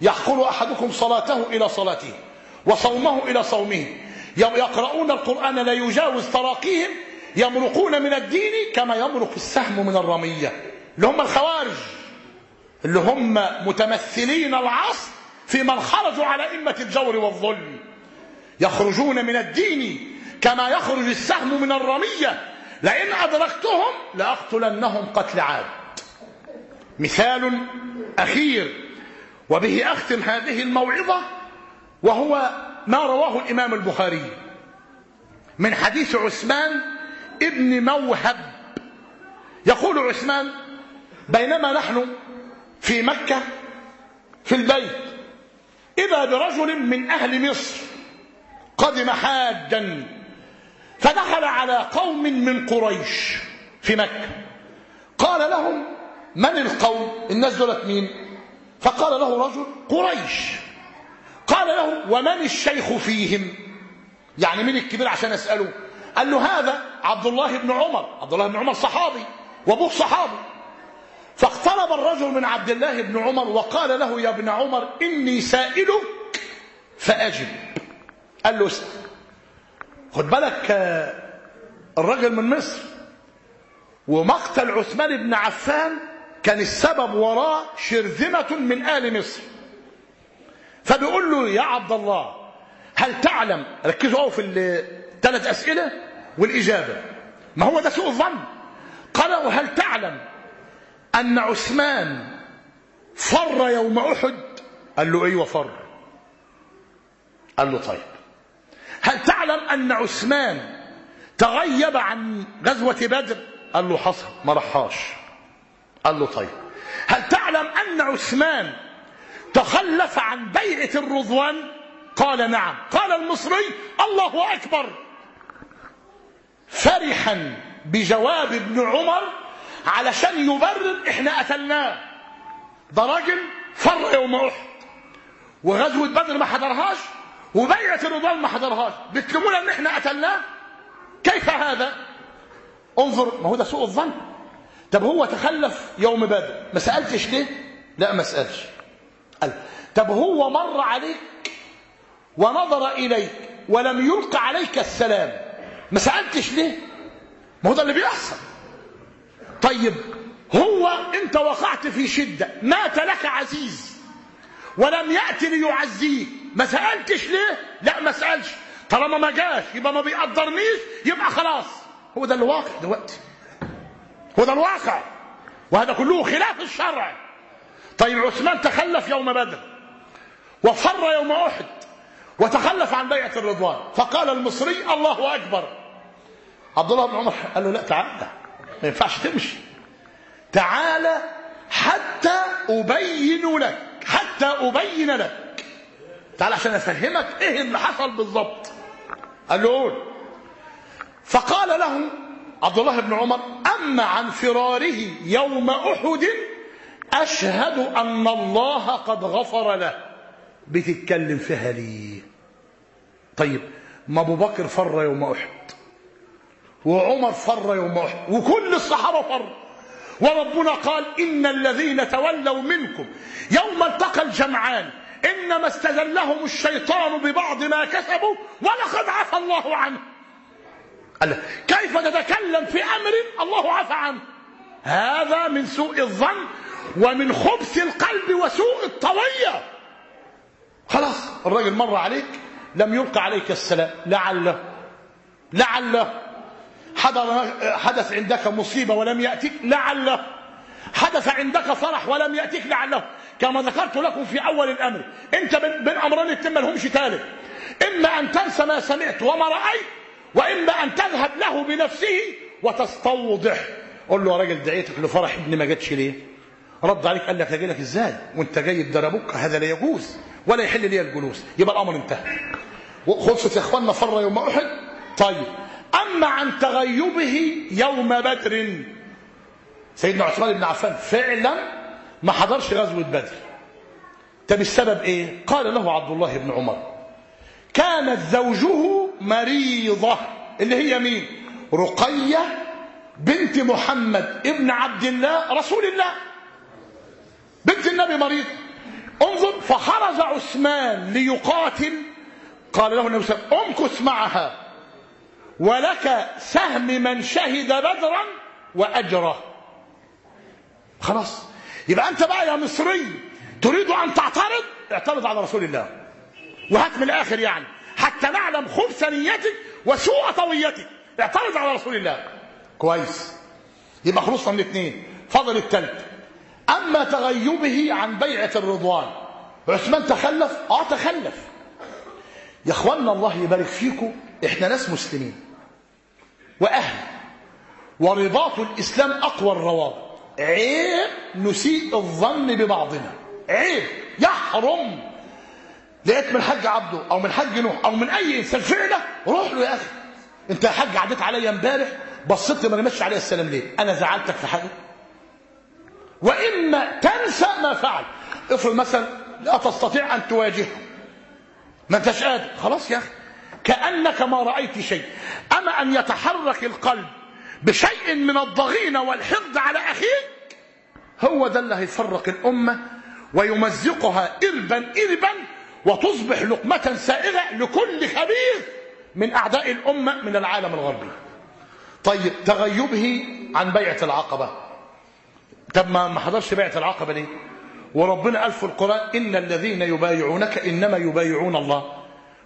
يحقر أحدكم صلاته إلى صلاته وصومه إلى صومه. يقرؤون القرآن لا يجاوز تراقيهم يمرقون من الدين كما يمرق السهم من الرمية. اللي هم الخوارج. اللي هم متمثلين العصر في من خرجوا على إمة الجور والظلم. يخرجون من الدين كما يخرج السهم من الرمية. لئن أدركتهم لأقتلنهم قتل عاد. مثال أخير وبه أختم هذه الموعظة وهو ما رواه الإمام البخاري من حديث عثمان ابن موهب. يقول عثمان بينما نحن في مكة في البيت إذا برجل من أهل مصر قدم حاجا فدخل على قوم من قريش في مكة قال لهم من القوم؟ الناس دولت مين؟ فقال له رجل قريش. قال له ومن الشيخ فيهم؟ يعني مين الكبير عشان أسأله. قال له هذا عبد الله بن عمر. عبد الله بن عمر صحابي وأبوه صحابي. فاقترب الرجل من عبد الله بن عمر وقال له يا ابن عمر إني سائلك فأجب. قال له اسأل. خد بالك الرجل من مصر ومقتل عثمان بن عفان كان السبب وراء شرذمة من آل مصر. فبيقول له يا عبد الله هل تعلم ركزوا قوي في الثلاث أسئلة والإجابة. ما هو ده سوء الظن؟ قال هل تعلم أن عثمان فر يوم أحد؟ قال له أيوة فر. قال له طيب. هل تعلم أن عثمان تغيب عن غزوة بدر؟ قال له حصل ما رحاش. قال له طيب هل تعلم أن عثمان تخلف عن بيعة الرضوان؟ قال نعم. قال المصري الله أكبر. فرحا بجواب ابن عمر علشان يبرر إحنا قتلناه. ده راجل فر يوم أحد. وغزوة بدر ما حضرهاش وبيعة الرضوان ما حضرهاش. بتلومونا إن إحنا قتلناه؟ كيف هذا؟ انظر ما هو ده سوء الظن. طب هو تخلف يوم بدر؟ ما سألتش ليه؟ لا ما سألش. قال طب هو مر عليك ونظر إليك ولم يلق عليك السلام ما سألتش ليه؟ ما هو ده اللي بيحصل. طيب هو أنت وقعت في شدة مات لك عزيز ولم يأتي ليعزيك ما سألتش ليه؟ لا ما سألش. طالما ما جاش يبقى ما بيقدرنيش يبقى خلاص. هو ده اللي واقع دلوقتي. هو ده الواقع. وهذا كله خلاف الشرع. طيب عثمان تخلف يوم بدر وفر يوم أحد وتخلف عن بيعة الرضوان. فقال المصري الله أكبر. عبد الله بن عمر قال له لا تعالى ما ينفعش تمشي. تعالى حتى أبين لك حتى أبين لك. تعالى عشان أفهمك إيه اللي حصل بالظبط قال له قول. فقال له عبد الله بن عمر أما عن فراره يوم أحد أشهد أن الله قد غفر له. بتتكلم فيها ليه طيب ما أبو بكر فر يوم أحد وعمر فر يوم أحد وكل الصحابة فر. وربنا قال إن الذين تولوا منكم يوم التقى الجمعان إنما استذلهم الشيطان ببعض ما كسبوا ولقد عفى الله عنه. قال كيف تتكلم في أمر الله عفى عنه؟ هذا من سوء الظن ومن خبث القلب وسوء الطوية. خلاص الراجل مر عليك لم يلقى عليك السلام. لعله لعله حدث عندك مصيبة ولم يأتك لعله حدث عندك فرح ولم يأتك لعله. كما ذكرت لكم في أول الأمر أنت بين أمرين التم لهمش ثالث إما أن تنسى ما سمعت وما رأيت وإما أن تذهب له بنفسه وتستوضح. قول له يا راجل دعيتك لفرح ابني ما جاتش ليه؟ رد عليك قال لك أجي لك إزاي؟ وأنت جاي بدربك هذا لا يجوز ولا يحل لي الجلوس. يبقى الأمر انتهى. خلصت يا اخواننا فر يوم أحد. طيب أما عن تغيبه يوم بدر. سيدنا عثمان بن عفان فعلا ما حضرش غزوة بدر. طب السبب إيه؟ قال له عبد الله بن عمر كانت زوجه مريضة. اللي هي مين؟ رقية بنت محمد ابن عبد الله رسول الله. بنت النبي مريض. انظر فخرج عثمان ليقاتل. قال له النبي صلى الله عليه وسلم امكث معها. ولك سهم من شهد بدرا وأجره. خلاص. يبقى أنت بقى يا مصري تريد أن تعترض؟ اعترض على رسول الله. وهات من الآخر يعني. حتى نعلم خبث نيتك وسوء طويتك. اعترض على رسول الله. كويس. يبقى خلصنا من اثنين فضل الثالث. أما تغيبه عن بيعة الرضوان. عثمان تخلف؟ آه تخلف. يا اخوانا الله يبارك فيكم. إحنا ناس مسلمين. وأهل. ورباط الإسلام أقوى الروابط عيب نسيء الظن ببعضنا. عيب. يحرم. لقيت من حج عبده أو من حج نوح أو من أي إنسان فعلة روح له يا أخي. أنت يا حاج عديت عليا امبارح بصيت ما رمتش عليه السلام ليه؟ أنا زعلتك في حاجة؟ وإما تنسى ما فعل. افرض مثلا لا تستطيع أن تواجهه. ما أنتش قادر. خلاص يا أخي. كأنك ما رأيت شيء. أما أن يتحرك القلب بشيء من الضغينة والحقد على أخيك هو ده اللي هيفرق الأمة ويمزقها اربا اربا وتصبح لقمة سائغه لكل خبيث من أعداء الأمة من العالم الغربي. طيب تغيبه عن بيعة العقبة. طب ما حضرش بيعة العقبة ليه؟ وربنا قال في القرآن إن الذين يبايعونك إنما يبايعون الله.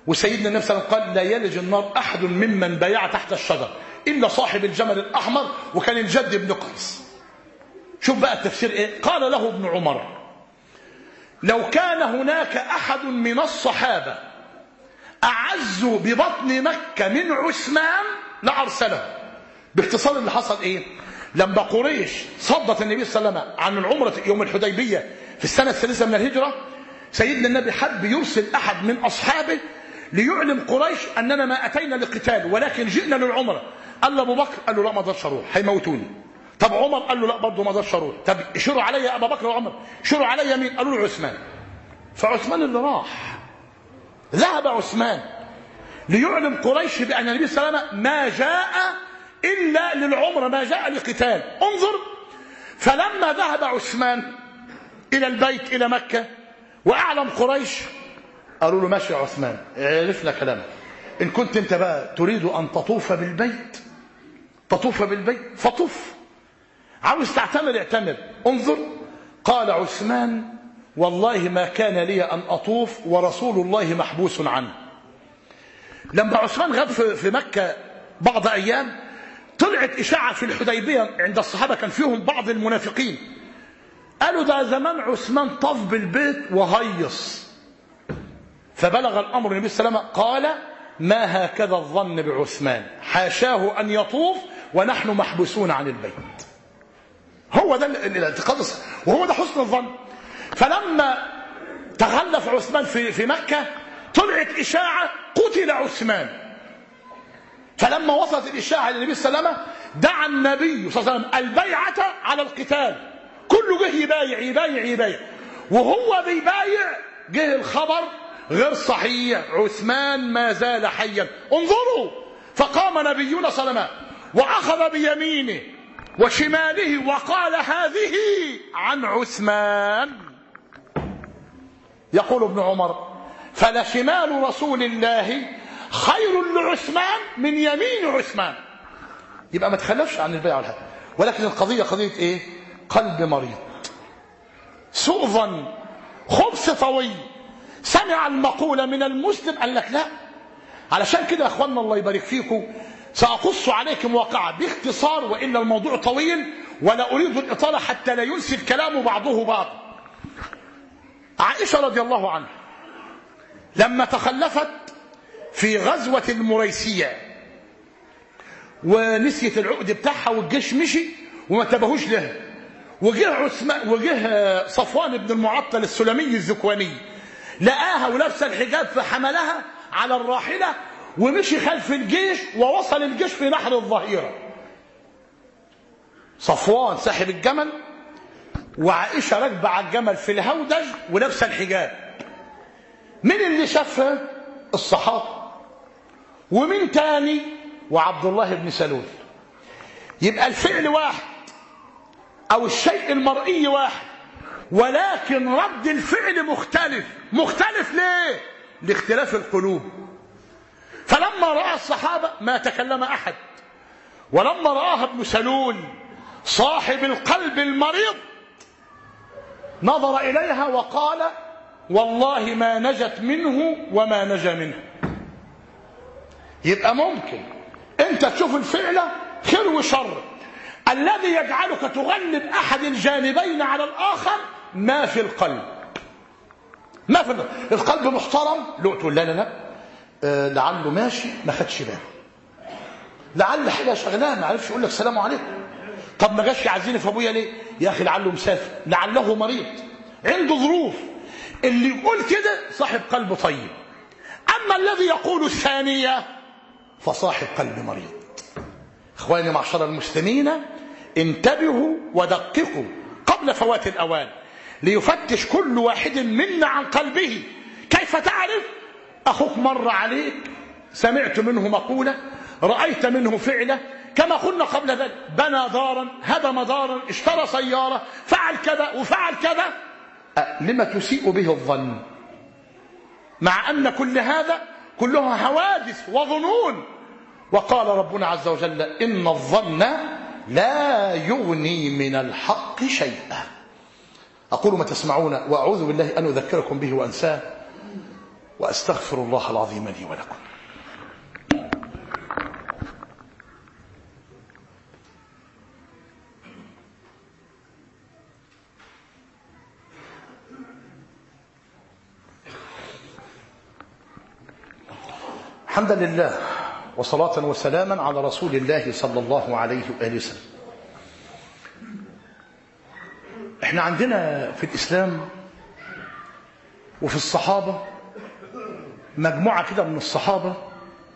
وسيدنا النبي صلى الله عليه وسلم قال لا يلج النار أحد ممن بايع تحت الشجر إلا صاحب الجمل الأحمر وكان الجد ابن قيس. شوف بقى التفسير إيه؟ قال له ابن عمر لو كان هناك أحد من الصحابة أعز ببطن مكة من عثمان لأرسله. باختصار اللي حصل إيه؟ لما قريش صدت النبي صلى الله عليه وسلم عن العمرة يوم الحديبية في السنة الثالثة من الهجرة سيدنا النبي حب يرسل أحد من أصحابه ليعلم قريش أننا ما أتينا لقتال ولكن جئنا للعمرة. قال له ابو بكر قال له لا ما أقدرش أروح هيموتوني. طب عمر قال له لا برضه ما أقدرش أروح. طب اشيروا علي أبا بكر وعمر. اشيروا علي مين؟ قالوا له عثمان. فعثمان اللي راح. ذهب عثمان ليعلم قريش بأن النبي صلى الله عليه وسلم ما جاء إلا للعمره ما جاء لقتال. انظر. فلما ذهب عثمان إلى البيت إلى مكة وأعلم قريش قالوا له ماشي عثمان عرفنا كلامك. إن كنت أنت بقى تريد أن تطوف بالبيت تطوف بالبيت فطف عاوز تعتمر اعتمر. انظر. قال عثمان والله ما كان لي أن أطوف ورسول الله محبوس عنه. لما عثمان غاب في مكة بعض أيام طلعت إشاعة في الحديبية عند الصحابة كان فيهم بعض المنافقين. قالوا ده زمان عثمان طاف بالبيت وهيص. فبلغ الأمر النبي صلى الله عليه وسلم قال ما هكذا الظن بعثمان؟ حاشاه أن يطوف ونحن محبوسون عن البيت. هو ده الاعتقاد وهو ده حسن الظن. فلما تخلف عثمان في في مكة طلعت إشاعة قتل عثمان. فلما وصلت الإشاعة للنبي صلى الله عليه وسلم دعا النبي صلى الله عليه وسلم البيعة على القتال. كله جه يبايع يبايع يبايع. وهو بيبايع جه الخبر غير صحيح. عثمان ما زال حيا. انظروا! فقام نبينا صلى الله عليه وسلم وأخذ بيمينه. وشماله وقال هذه عن عثمان. يقول ابن عمر فلشمال رسول الله خير لعثمان من يمين عثمان. يبقى ما تخلفش عن البيع والهدى ولكن القضية قضية إيه؟ قلب مريض. سوء ظن خبث طوي سمع المقولة من المسلم قال لك لا. علشان كده يا اخوانا الله يبارك فيكم سأقص عليكم واقعة باختصار وإلا الموضوع طويل ولا أريد الإطالة حتى لا ينسي الكلام بعضه بعض. عائشة رضي الله عنها لما تخلفت في غزوة المريسية ونسيت العقد بتاعها والجيش مشي وما تبهوش له وجه عثمان وجه صفوان بن المعطل السلمي الذكواني لقاها ولابسة الحجاب فحملها على الراحلة ومشي خلف الجيش ووصل الجيش في نحر الظهيرة. صفوان ساحب الجمل وعائشة راكبة على الجمل في الهودج ولابسة الحجاب. مين اللي شافها الصحابة؟ ومين تاني؟ وعبد الله بن سلول. يبقى الفعل واحد أو الشيء المرئي واحد ولكن رد الفعل مختلف. مختلف ليه؟ لاختلاف القلوب. فلما رأى الصحابة ما تكلم أحد. ولما راها ابن سلول صاحب القلب المريض نظر إليها وقال والله ما نجت منه وما نجا منه. يبقى ممكن. أنت تشوف الفعل خير وشر. الذي يجعلك تغلب أحد الجانبين على الآخر ما في القلب. ما في القلب, القلب محترم. لا لا لا. لعله ماشي ما خدش باله. لعل حاجة شغلاه ما عرفش يقول لك السلام عليكم. طب ما جاش يعزيني في أبويا ليه؟ يا أخي لعله مسافر لعله مريض. عنده ظروف. اللي يقول كده صاحب قلب طيب. أما الذي يقول الثانية فصاحب قلب مريض. إخواني معشر المسلمين انتبهوا ودققوا قبل فوات الأوان ليفتش كل واحد منا عن قلبه. كيف تعرف؟ أخوك مر عليك سمعت منه مقولة رأيت منه فعلة كما قلنا قبل ذلك بنى دارا هدم دارا اشترى سيارة فعل كذا وفعل كذا. لما تسيء به الظن؟ مع أن كل هذا كلها حوادث وظنون. وقال ربنا عز وجل إن الظن لا يغني من الحق شيئا. أقول ما تسمعون وأعوذ بالله أن أذكركم به وأنساه. وأستغفر الله العظيم لي ولكم. حمدا لله وصلاة وسلاما على رسول الله صلى الله عليه وآله وسلم. إحنا عندنا في الإسلام وفي الصحابة مجموعة كده من الصحابة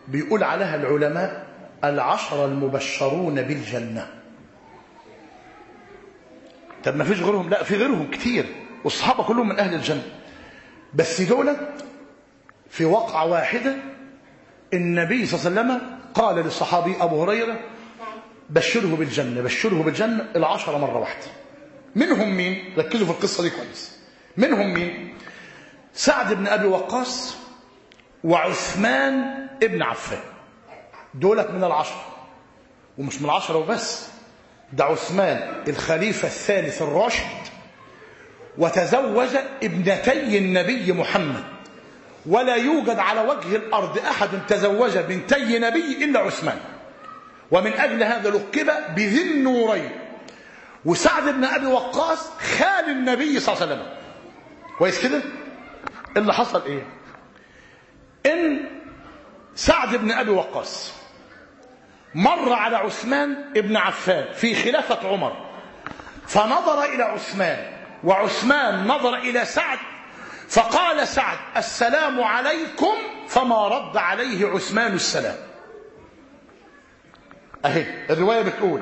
بيقول عليها العلماء العشرة المبشرون بالجنة. طب ما فيش غيرهم؟ لا في غيرهم كتير والصحابة كلهم من أهل الجنة. بس دولت في وقعة واحدة النبي صلى الله عليه وسلم قال للصحابي أبو هريرة بشره بالجنة بشره بالجنة العشرة مرة واحدة. منهم مين؟ ركزوا في القصة دي كويس. منهم مين؟ سعد بن أبي وقاص وعثمان ابن عفان. دولت من العشرة ومش من العشرة وبس. ده عثمان الخليفة الثالث الراشد وتزوج ابنتي النبي محمد. ولا يوجد على وجه الأرض أحد تزوج بنتي نبي إلا عثمان. ومن أجل هذا لقب بذي النورين. وسعد بن أبي وقاص خال النبي صلى الله عليه وسلم. كويس كده؟ اللي حصل إيه؟ إن سعد بن أبي وقاص مر على عثمان ابن عفان في خلافة عمر فنظر إلى عثمان وعثمان نظر إلى سعد فقال سعد السلام عليكم فما رد عليه عثمان السلام. أهي الرواية بتقول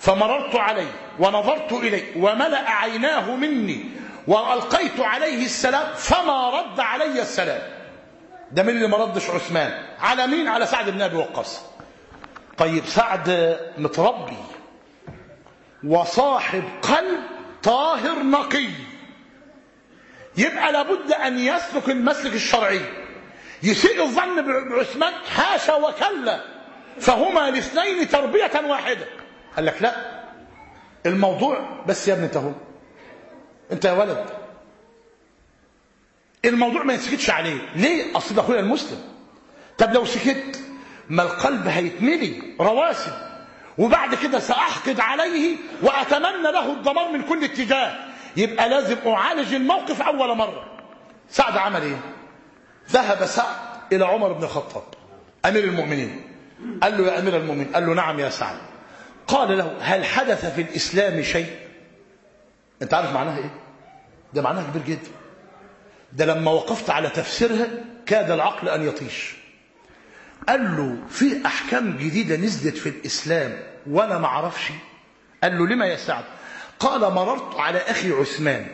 فمررت عليه ونظرت إليه وملأ عيناه مني وألقيت عليه السلام فما رد علي السلام. ده من اللي ما ردش عثمان. على مين؟ على سعد بن أبي وقاص. طيب سعد متربي وصاحب قلب طاهر نقي. يبقى لابد أن يسلك المسلك الشرعي. يسيء الظن بعثمان حاشا وكلا. فهما الاثنين تربية واحدة. قال لك لا. الموضوع بس يا ابني انت يا ولد. الموضوع ما يسكتش عليه. ليه؟ أصل أخويا المسلم. طب لو سكت ما القلب هيتملي رواسب. وبعد كده سأحقد عليه وأتمنى له الدمار من كل اتجاه. يبقى لازم أعالج الموقف أول مرة. سعد عمل إيه؟ ذهب سعد إلى عمر بن الخطاب أمير المؤمنين. قال له يا أمير المؤمنين قال له نعم يا سعد. قال له هل حدث في الإسلام شيء؟ أنت عارف معناها إيه؟ ده معناها كبير جدا. ده لما وقفت على تفسيرها كاد العقل أن يطيش. قال له في أحكام جديدة نزلت في الإسلام وأنا ما أعرفش. قال له لما يا سعد؟ قال مررت على أخي عثمان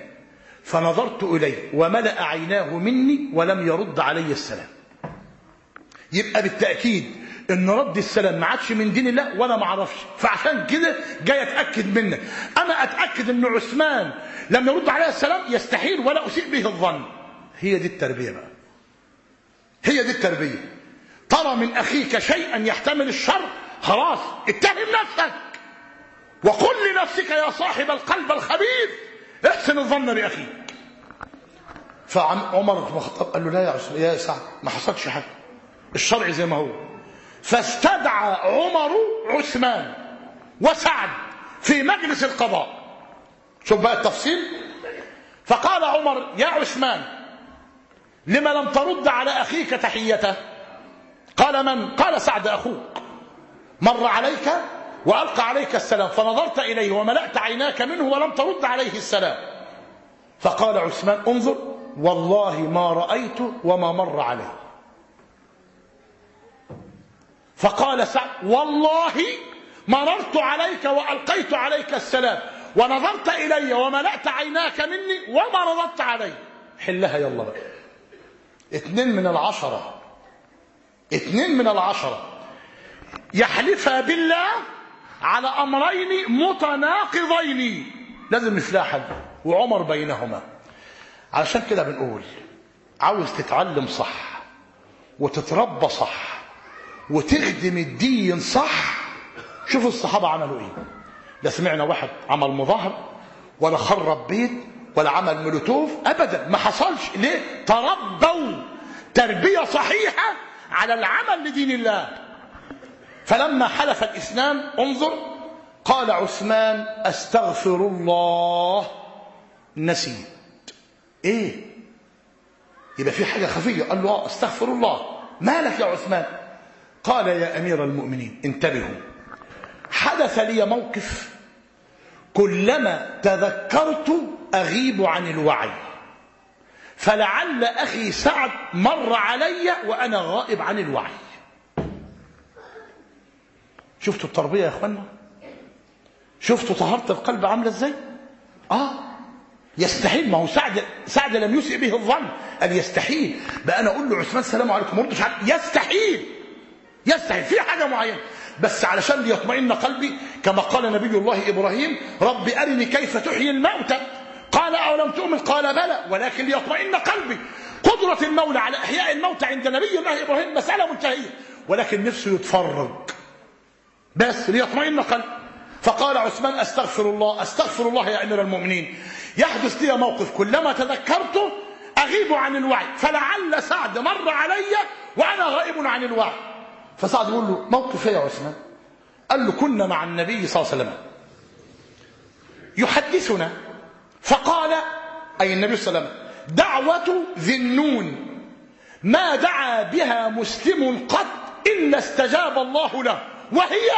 فنظرت إليه وملأ عيناه مني ولم يرد علي السلام. يبقى بالتأكيد إن رد السلام ما عادش من دين الله وأنا ما أعرفش. فعشان كده جاي أتأكد منك. أنا أتأكد إن عثمان لم يرد عليه السلام يستحيل ولا أسيء به الظن. هي دي التربية بقى. هي دي التربية. ترى من أخيك شيئا يحتمل الشر؟ خلاص اتهم نفسك. وقل لنفسك يا صاحب القلب الخبيث احسن الظن بأخيك. فعمر بن الخطاب قال له لا يا عثمان يا سعد ما حصلش حاجة. الشرع زي ما هو. فاستدعى عمر عثمان وسعد في مجلس القضاء. شوف بقى التفصيل. فقال عمر يا عثمان لما لم ترد على أخيك تحيته قال من؟ قال سعد أخوك. مر عليك وألقى عليك السلام فنظرت إليه وملأت عيناك منه ولم ترد عليه السلام. فقال عثمان انظر والله ما رأيت وما مر عليه. فقال سعد والله مررت عليك وألقيت عليك السلام ونظرت إلي وملأت عيناك مني وما رددت علي. حلها يلا بقى. اتنين من العشرة. اتنين من العشرة. يحلفا بالله على أمرين متناقضين. لازم نفلاح حد وعمر بينهما. علشان كده بنقول عاوز تتعلم صح وتتربى صح وتخدم الدين صح. شوفوا الصحابة عملوا إيه. لا سمعنا واحد عمل مظاهر ولا خرب بيت ولا عمل مولوتوف ابدا. ما حصلش. ليه؟ تربوا. تربية صحيحة على العمل لدين الله. فلما حلف الإسلام انظر قال عثمان أستغفر الله. نسيت. إيه؟ يبقى في حاجة خفية. قال له أستغفر الله. مالك يا عثمان؟ قال يا أمير المؤمنين انتبهوا. حدث لي موقف. كلما تذكرت أغيب عن الوعي. فلعل أخي سعد مر علي وأنا غائب عن الوعي. شفتوا التربية يا أخوانا شفتوا طهارة القلب عاملة إزاي؟ آه. يستحيل. ما هو سعد سعد لم يسئ به الظن. قال يستحيل. بقى أنا أقول له عثمان السلام عليكم. ما ردش يستحيل. يستحيل. في حاجة معينة. بس علشان ليطمئن قلبي كما قال نبي الله إبراهيم رب أرني كيف تحيي الموتى. قال أولم تؤمن؟ قال بلى ولكن ليطمئن قلبي. قدرة المولى على إحياء الموتى عند نبي الله إبراهيم مسألة منتهية. ولكن نفسه يتفرج. بس ليطمئن قلبي. فقال عثمان أستغفر الله أستغفر الله يا أمير المؤمنين. يحدث لي موقف. كلما تذكرته أغيب عن الوعي. فلعل سعد مر علي وأنا غائب عن الوعي. فسعد يقول له موقف إيه يا عثمان؟ قال له كنا مع النبي صلى الله عليه وسلم. يحدثنا. فقال أي النبي صلى الله عليه وسلم دعوة ذي النون. ما دعا بها مسلم قط إلا استجاب الله له. وهي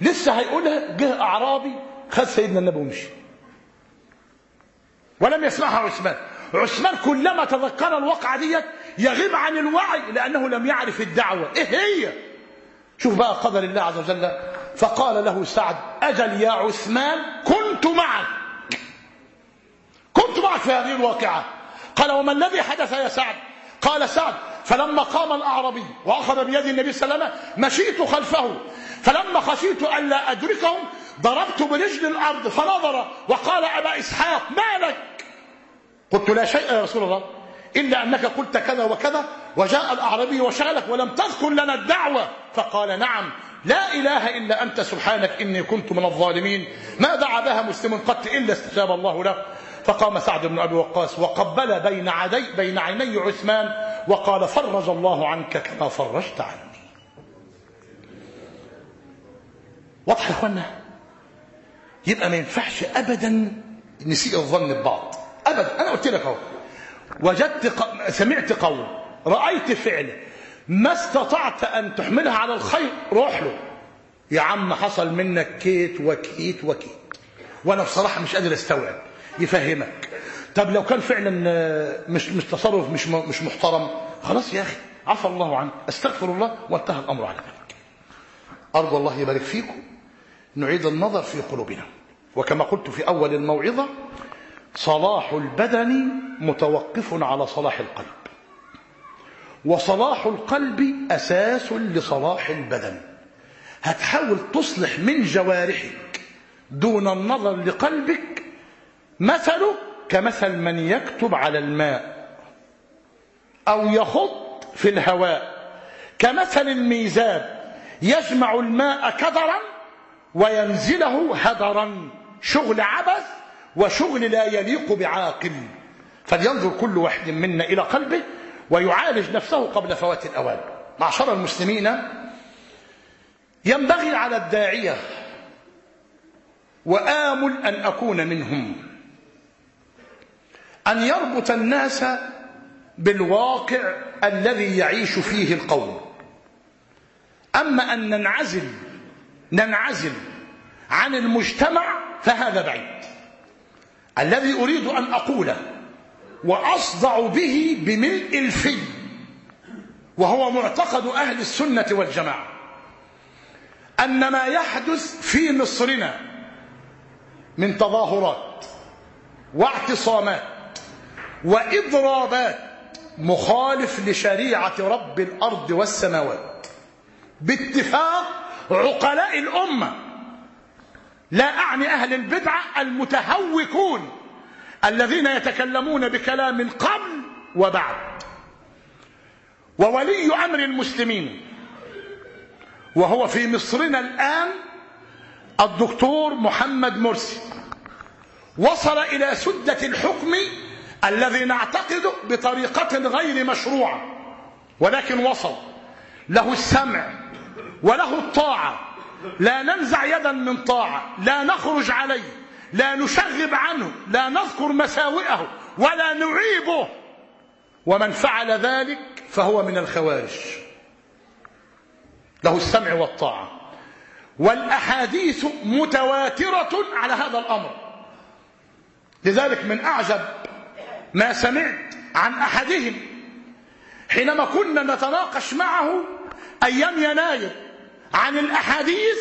لسه هيقولها جه أعرابي خد سيدنا النبي ومشي. ولم يسمعها عثمان. عثمان كلما تذكر الوقعة ديت يغيب عن الوعي لأنه لم يعرف الدعوة. إيه هي؟ شوف بقى قدر الله عز وجل فقال له سعد أجل يا عثمان كنت معك. كنت معك في هذه الواقعة. قال وما الذي حدث يا سعد؟ قال سعد فلما قام الأعربي وأخذ بيد النبي صلى الله عليه وسلم مشيت خلفه. فلما خشيت ألا أدركهم ضربت برجل الأرض فنظر وقال أبا إسحاق ما لك؟ قلت لا شيء يا رسول الله إلا أنك قلت كذا وكذا وجاء الأعربي وشغلك ولم تذكر لنا الدعوة. فقال نعم لا إله إلا أنت سبحانك إني كنت من الظالمين. ما دعا بها مسلم قط إلا استجاب الله له. فقام سعد بن أبي وقاص وقبل بين عدي بين عيني عثمان وقال فرج الله عنك كما فرجت عني واضح يا إخوانا؟ يبقى ما ينفعش ابدا نسيء الظن ببعض. ابدا. أنا قلت لك أهو. وجدت ق... سمعت قول. رأيت فعل. ما استطعت أن تحملها على الخير روح له. يا عم حصل منك كيت وكيت وكيت. وأنا بصراحة مش قادر أستوعب. يفهمك. طب لو كان فعلا مش مش تصرف مش مش محترم خلاص يا أخي عفى الله عنه. استغفر الله وانتهى الأمر على ذلك. ارجو الله يبارك فيكم. نعيد النظر في قلوبنا. وكما قلت في أول الموعظة صلاح البدن متوقف على صلاح القلب. وصلاح القلب أساس لصلاح البدن. هتحاول تصلح من جوارحك دون النظر لقلبك مثله كمثل من يكتب على الماء أو يخط في الهواء. كمثل الميزاب يجمع الماء كدرا وينزله هدرا. شغل عبث وشغل لا يليق بعاقل. فلينظر كل واحد منا إلى قلبه ويعالج نفسه قبل فوات الأوان. معشر المسلمين ينبغي على الداعية وآمل أن أكون منهم. أن يربط الناس بالواقع الذي يعيش فيه القوم. أما أن ننعزل ننعزل عن المجتمع فهذا بعيد. الذي أريد أن أقوله وأصدع به بملء الفي وهو معتقد أهل السنة والجماعة أن ما يحدث في مصرنا من تظاهرات واعتصامات وإضرابات مخالف لشريعة رب الأرض والسماوات. باتفاق عقلاء الأمة. لا أعني أهل البدعة المتهوكون الذين يتكلمون بكلام قبل وبعد. وولي أمر المسلمين. وهو في مصرنا الآن الدكتور محمد مرسي. وصل إلى سدة الحكم الذي نعتقده بطريقة غير مشروعة ولكن وصل. له السمع وله الطاعة. لا ننزع يدا من طاعة لا نخرج عليه لا نشغب عنه لا نذكر مساوئه ولا نعيبه. ومن فعل ذلك فهو من الخوارج. له السمع والطاعة. والأحاديث متواترة على هذا الأمر. لذلك من أعجب ما سمعت عن أحدهم حينما كنا نتناقش معه أيام يناير عن الأحاديث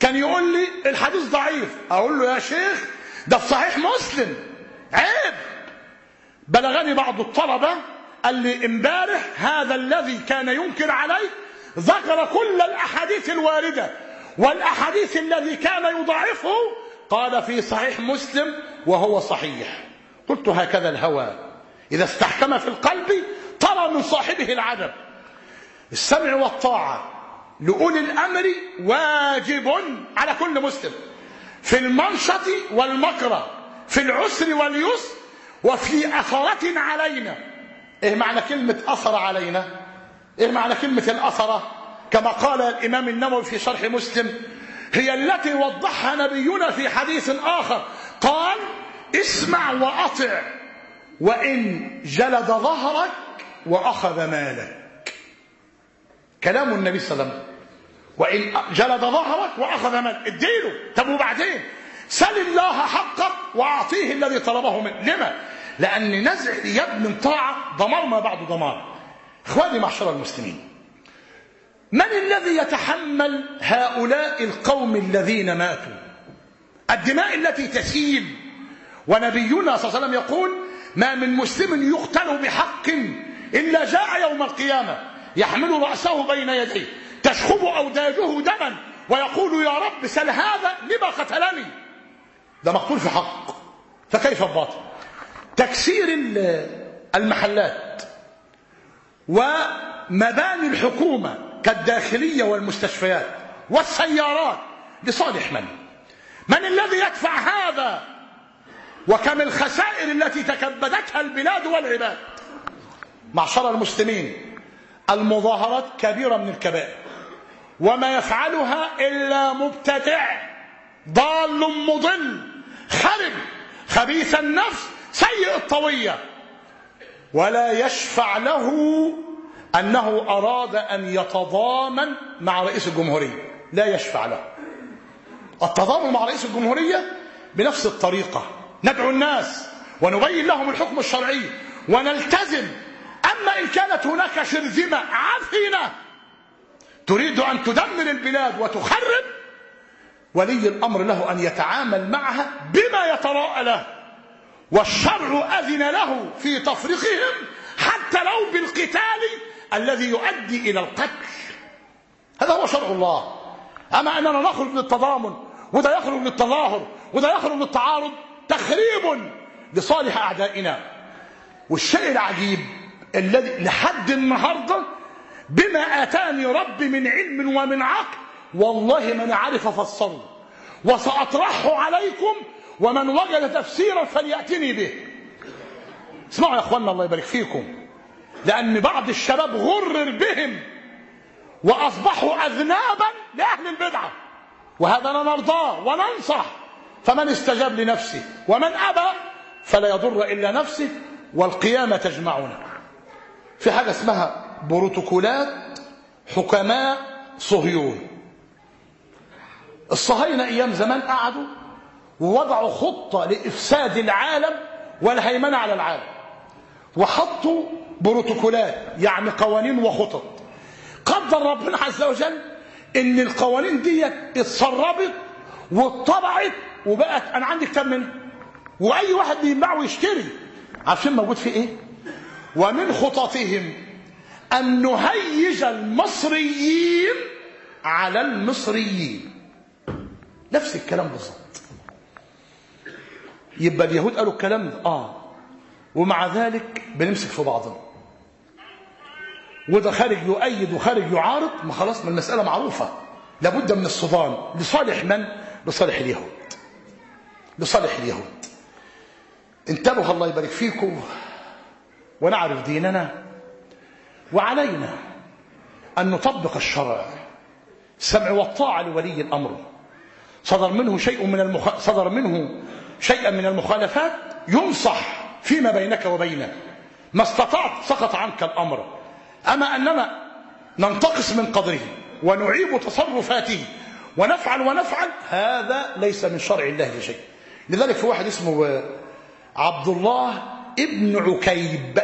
كان يقول لي الحديث ضعيف. أقول له يا شيخ ده في صحيح مسلم. عيب. بلغني بعض الطلبة قال لي امبارح هذا الذي كان ينكر علي ذكر كل الأحاديث الواردة والأحاديث الذي كان يضعفه قال في صحيح مسلم وهو صحيح. قلت هكذا الهوى. إذا استحكم في القلب ترى من صاحبه العدم السمع والطاعة لأولي الأمر واجب على كل مسلم. في المنشط والمكره في العسر واليسر وفي أثرة علينا. إيه معنى كلمة أثر علينا؟ إيه معنى كلمة الأثرة كما قال الإمام النووي في شرح مسلم هي التي وضحها نبينا في حديث آخر. قال اسمع وأطع وإن جلد ظهرك وأخذ مالك. كلام النبي صلى الله عليه وسلم. وإن جلد ظهرك وأخذ مالك. اديله. طب وبعدين؟ سل الله حقك وأعطيه الذي طلبه منه. لما؟ لأن نزع اليد من طاعة ضمار ما بعد ضمار. إخواني معشر المسلمين من الذي يتحمل هؤلاء القوم الذين ماتوا؟ الدماء التي تسيل ونبينا صلى الله عليه وسلم يقول ما من مسلم يقتل بحق إلا جاء يوم القيامة يحمل رأسه بين يديه تشخب أوداجه دما ويقول يا رب سل هذا لما قتلني ده مقتول في حق فكيف الباطل؟ تكسير المحلات ومباني الحكومة كالداخلية والمستشفيات والسيارات لصالح من؟ من الذي يدفع هذا وكم الخسائر التي تكبدتها البلاد والعباد. معشر المسلمين المظاهرات كبيرة من الكبائر. وما يفعلها إلا مبتدع ضال مضل خرب خبيث النفس سيء الطوية. ولا يشفع له أنه أراد أن يتضامن مع رئيس الجمهورية. لا يشفع له. التضامن مع رئيس الجمهورية بنفس الطريقة. ندعو الناس ونبين لهم الحكم الشرعي ونلتزم. أما إن كانت هناك شرذمة عفنة تريد أن تدمر البلاد وتخرب ولي الأمر له أن يتعامل معها بما يتراءى له. والشرع أذن له في تفريقهم حتى لو بالقتال الذي يؤدي إلى القتل. هذا هو شرع الله. أما أننا نخرج للتضامن وده يخرج للتظاهر وده يخرج للتعارض تخريب لصالح أعدائنا. والشيء العجيب الذي لحد النهاردة بما آتاني ربي من علم ومن عقل والله من عرف فصله وسأطرحه عليكم ومن وجد تفسيرا فليأتني به. اسمعوا يا اخوانا الله يبارك فيكم. لأن بعض الشباب غرر بهم وأصبحوا أذنابا لأهل البدعة. وهذا لا نرضاه وننصح. فمن استجاب لنفسه ومن أبى فلا يضر إلا نفسه والقيامة تجمعنا. في حاجة اسمها بروتوكولات حكماء صهيون. الصهاينة أيام زمان قعدوا ووضعوا خطة لإفساد العالم والهيمنة على العالم. وحطوا بروتوكولات يعني قوانين وخطط. قدر ربنا عز وجل إن القوانين دي اتسربت واتطبعت وبقت. أنا عندي كتاب منها؟ وأي واحد بينباع ويشتري. عارفين موجود فيه إيه؟ ومن خططهم أن نهيج المصريين على المصريين. نفس الكلام بالظبط يبقى اليهود قالوا الكلام ده. آه. ومع ذلك بنمسك في بعضنا. وده خارج يؤيد وخارج يعارض. ما خلاص ما المسألة معروفة. لابد من الصدام. لصالح من؟ لصالح اليهود. لصالح اليهود. انتبهوا الله يبارك فيكم ونعرف ديننا وعلينا أن نطبق الشرع. سمع والطاعة لولي الأمر. صدر منه شيء من المخ... صدر منه شيئا من المخالفات؟ ينصح فيما بينك وبينه. ما استطعت سقط عنك الأمر. أما أننا ننتقص من قدره ونعيب تصرفاته ونفعل ونفعل هذا ليس من شرع الله لشيء لذلك في واحد اسمه عبد الله ابن عكيب.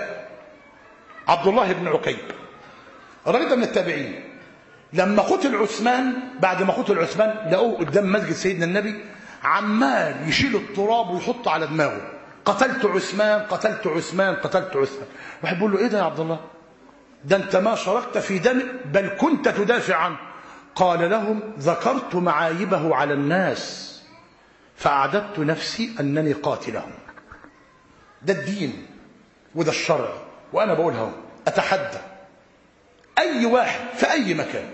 عبد الله ابن عكيب. الراجل ده من التابعين. لما قتل عثمان بعد ما قتل عثمان لقوه قدام مسجد سيدنا النبي عمال يشيل التراب ويحط على دماغه. قتلت عثمان قتلت عثمان قتلت عثمان. واحد بيقول له إيه ده يا عبد الله ده أنت ما شاركت في دم بل كنت تدافع عنه. قال لهم ذكرت معايبه على الناس فأعددت نفسي أنني قاتلهم. ده الدين وده الشرع وأنا بقولها أتحدى أي واحد في أي مكان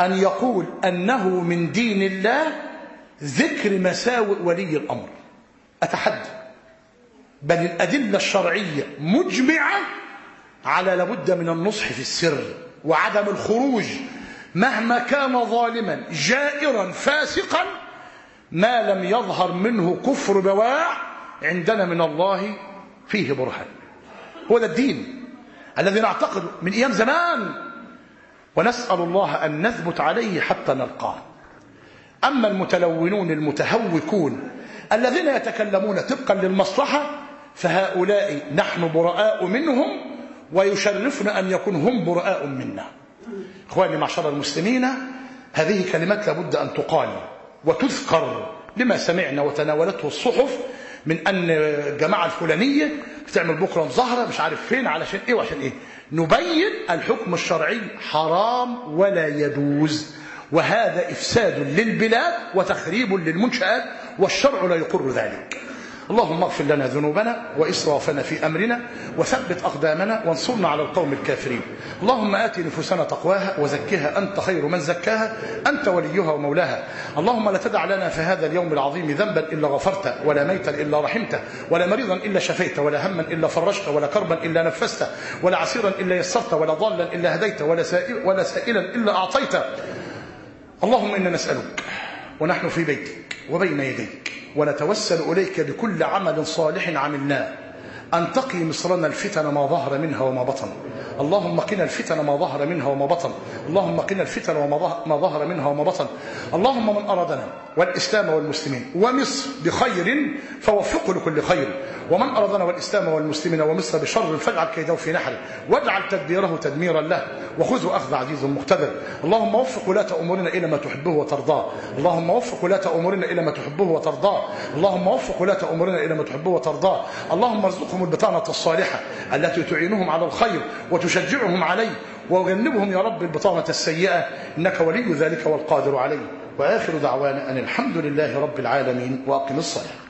أن يقول أنه من دين الله ذكر مساوئ ولي الأمر. أتحدى. بل الأدلة الشرعية مجمعة على لابد من النصح في السر وعدم الخروج مهما كان ظالما جائرا فاسقا ما لم يظهر منه كفر بواع عندنا من الله فيه برهان. هو ده الدين الذي نعتقد من أيام زمان. ونسأل الله أن نثبت عليه حتى نلقاه. أما المتلونون المتهوكون الذين يتكلمون طبقا للمصلحة فهؤلاء نحن براء منهم ويشرفنا أن يكون هم براء منا. إخواني معشر المسلمين هذه كلمات لابد أن تقال وتذكر لما سمعنا وتناولته الصحف من أن الجماعة الفلانية بتعمل بكرة مظاهرة مش عارف فين علشان إيه وعشان إيه. نبين الحكم الشرعي حرام ولا يجوز وهذا إفساد للبلاد وتخريب للمنشآت والشرع لا يقر ذلك. اللهم اغفر لنا ذنوبنا وإسرافنا في أمرنا وثبت أقدامنا وانصرنا على القوم الكافرين. اللهم آت نفوسنا تقواها وزكها أنت خير من زكاها أنت وليها ومولاها. اللهم لا تدع لنا في هذا اليوم العظيم ذنبا إلا غفرته ولا ميتا إلا رحمته ولا مريضا إلا شفيته ولا هما إلا فرجته ولا كربا إلا نفسته ولا عسيرا إلا يسرته ولا ضالا إلا هديته ولا, سائل ولا سائلا إلا أعطيته. اللهم إنا نسألك ونحن في بيتك وبين يديك ونتوسل إليك بكل عمل صالح عملناه. أن تقي مصرنا الفتن ما ظهر منها وما بطن. اللهم قنا الفتن ما ظهر منها وما بطن. اللهم قنا الفتن وما ظهر منها وما بطن. اللهم من أرادنا والإسلام والمسلمين ومصر بخير فوفقه لكل خير. ومن أرادنا والإسلام والمسلمين ومصر بشر فاجعل كيده في نحره واجعل تدبيره تدميرا له. وخذه أخذ عزيز مقتدر. اللهم وفق ولاة أمورنا إلى ما تحبه وترضاه. اللهم وفق ولاة أمورنا إلى ما تحبه وترضاه. اللهم وفق ولاة أمورنا إلى ما تحبه وترضاه. اللهم ارزقهم البطانة الصالحة التي تعينهم على الخير وتشجعهم عليه وجنبهم يا رب البطانة السيئة. إنك ولي ذلك والقادر عليه. وآخر دعوانا أن الحمد لله رب العالمين. وأقم الصلاة.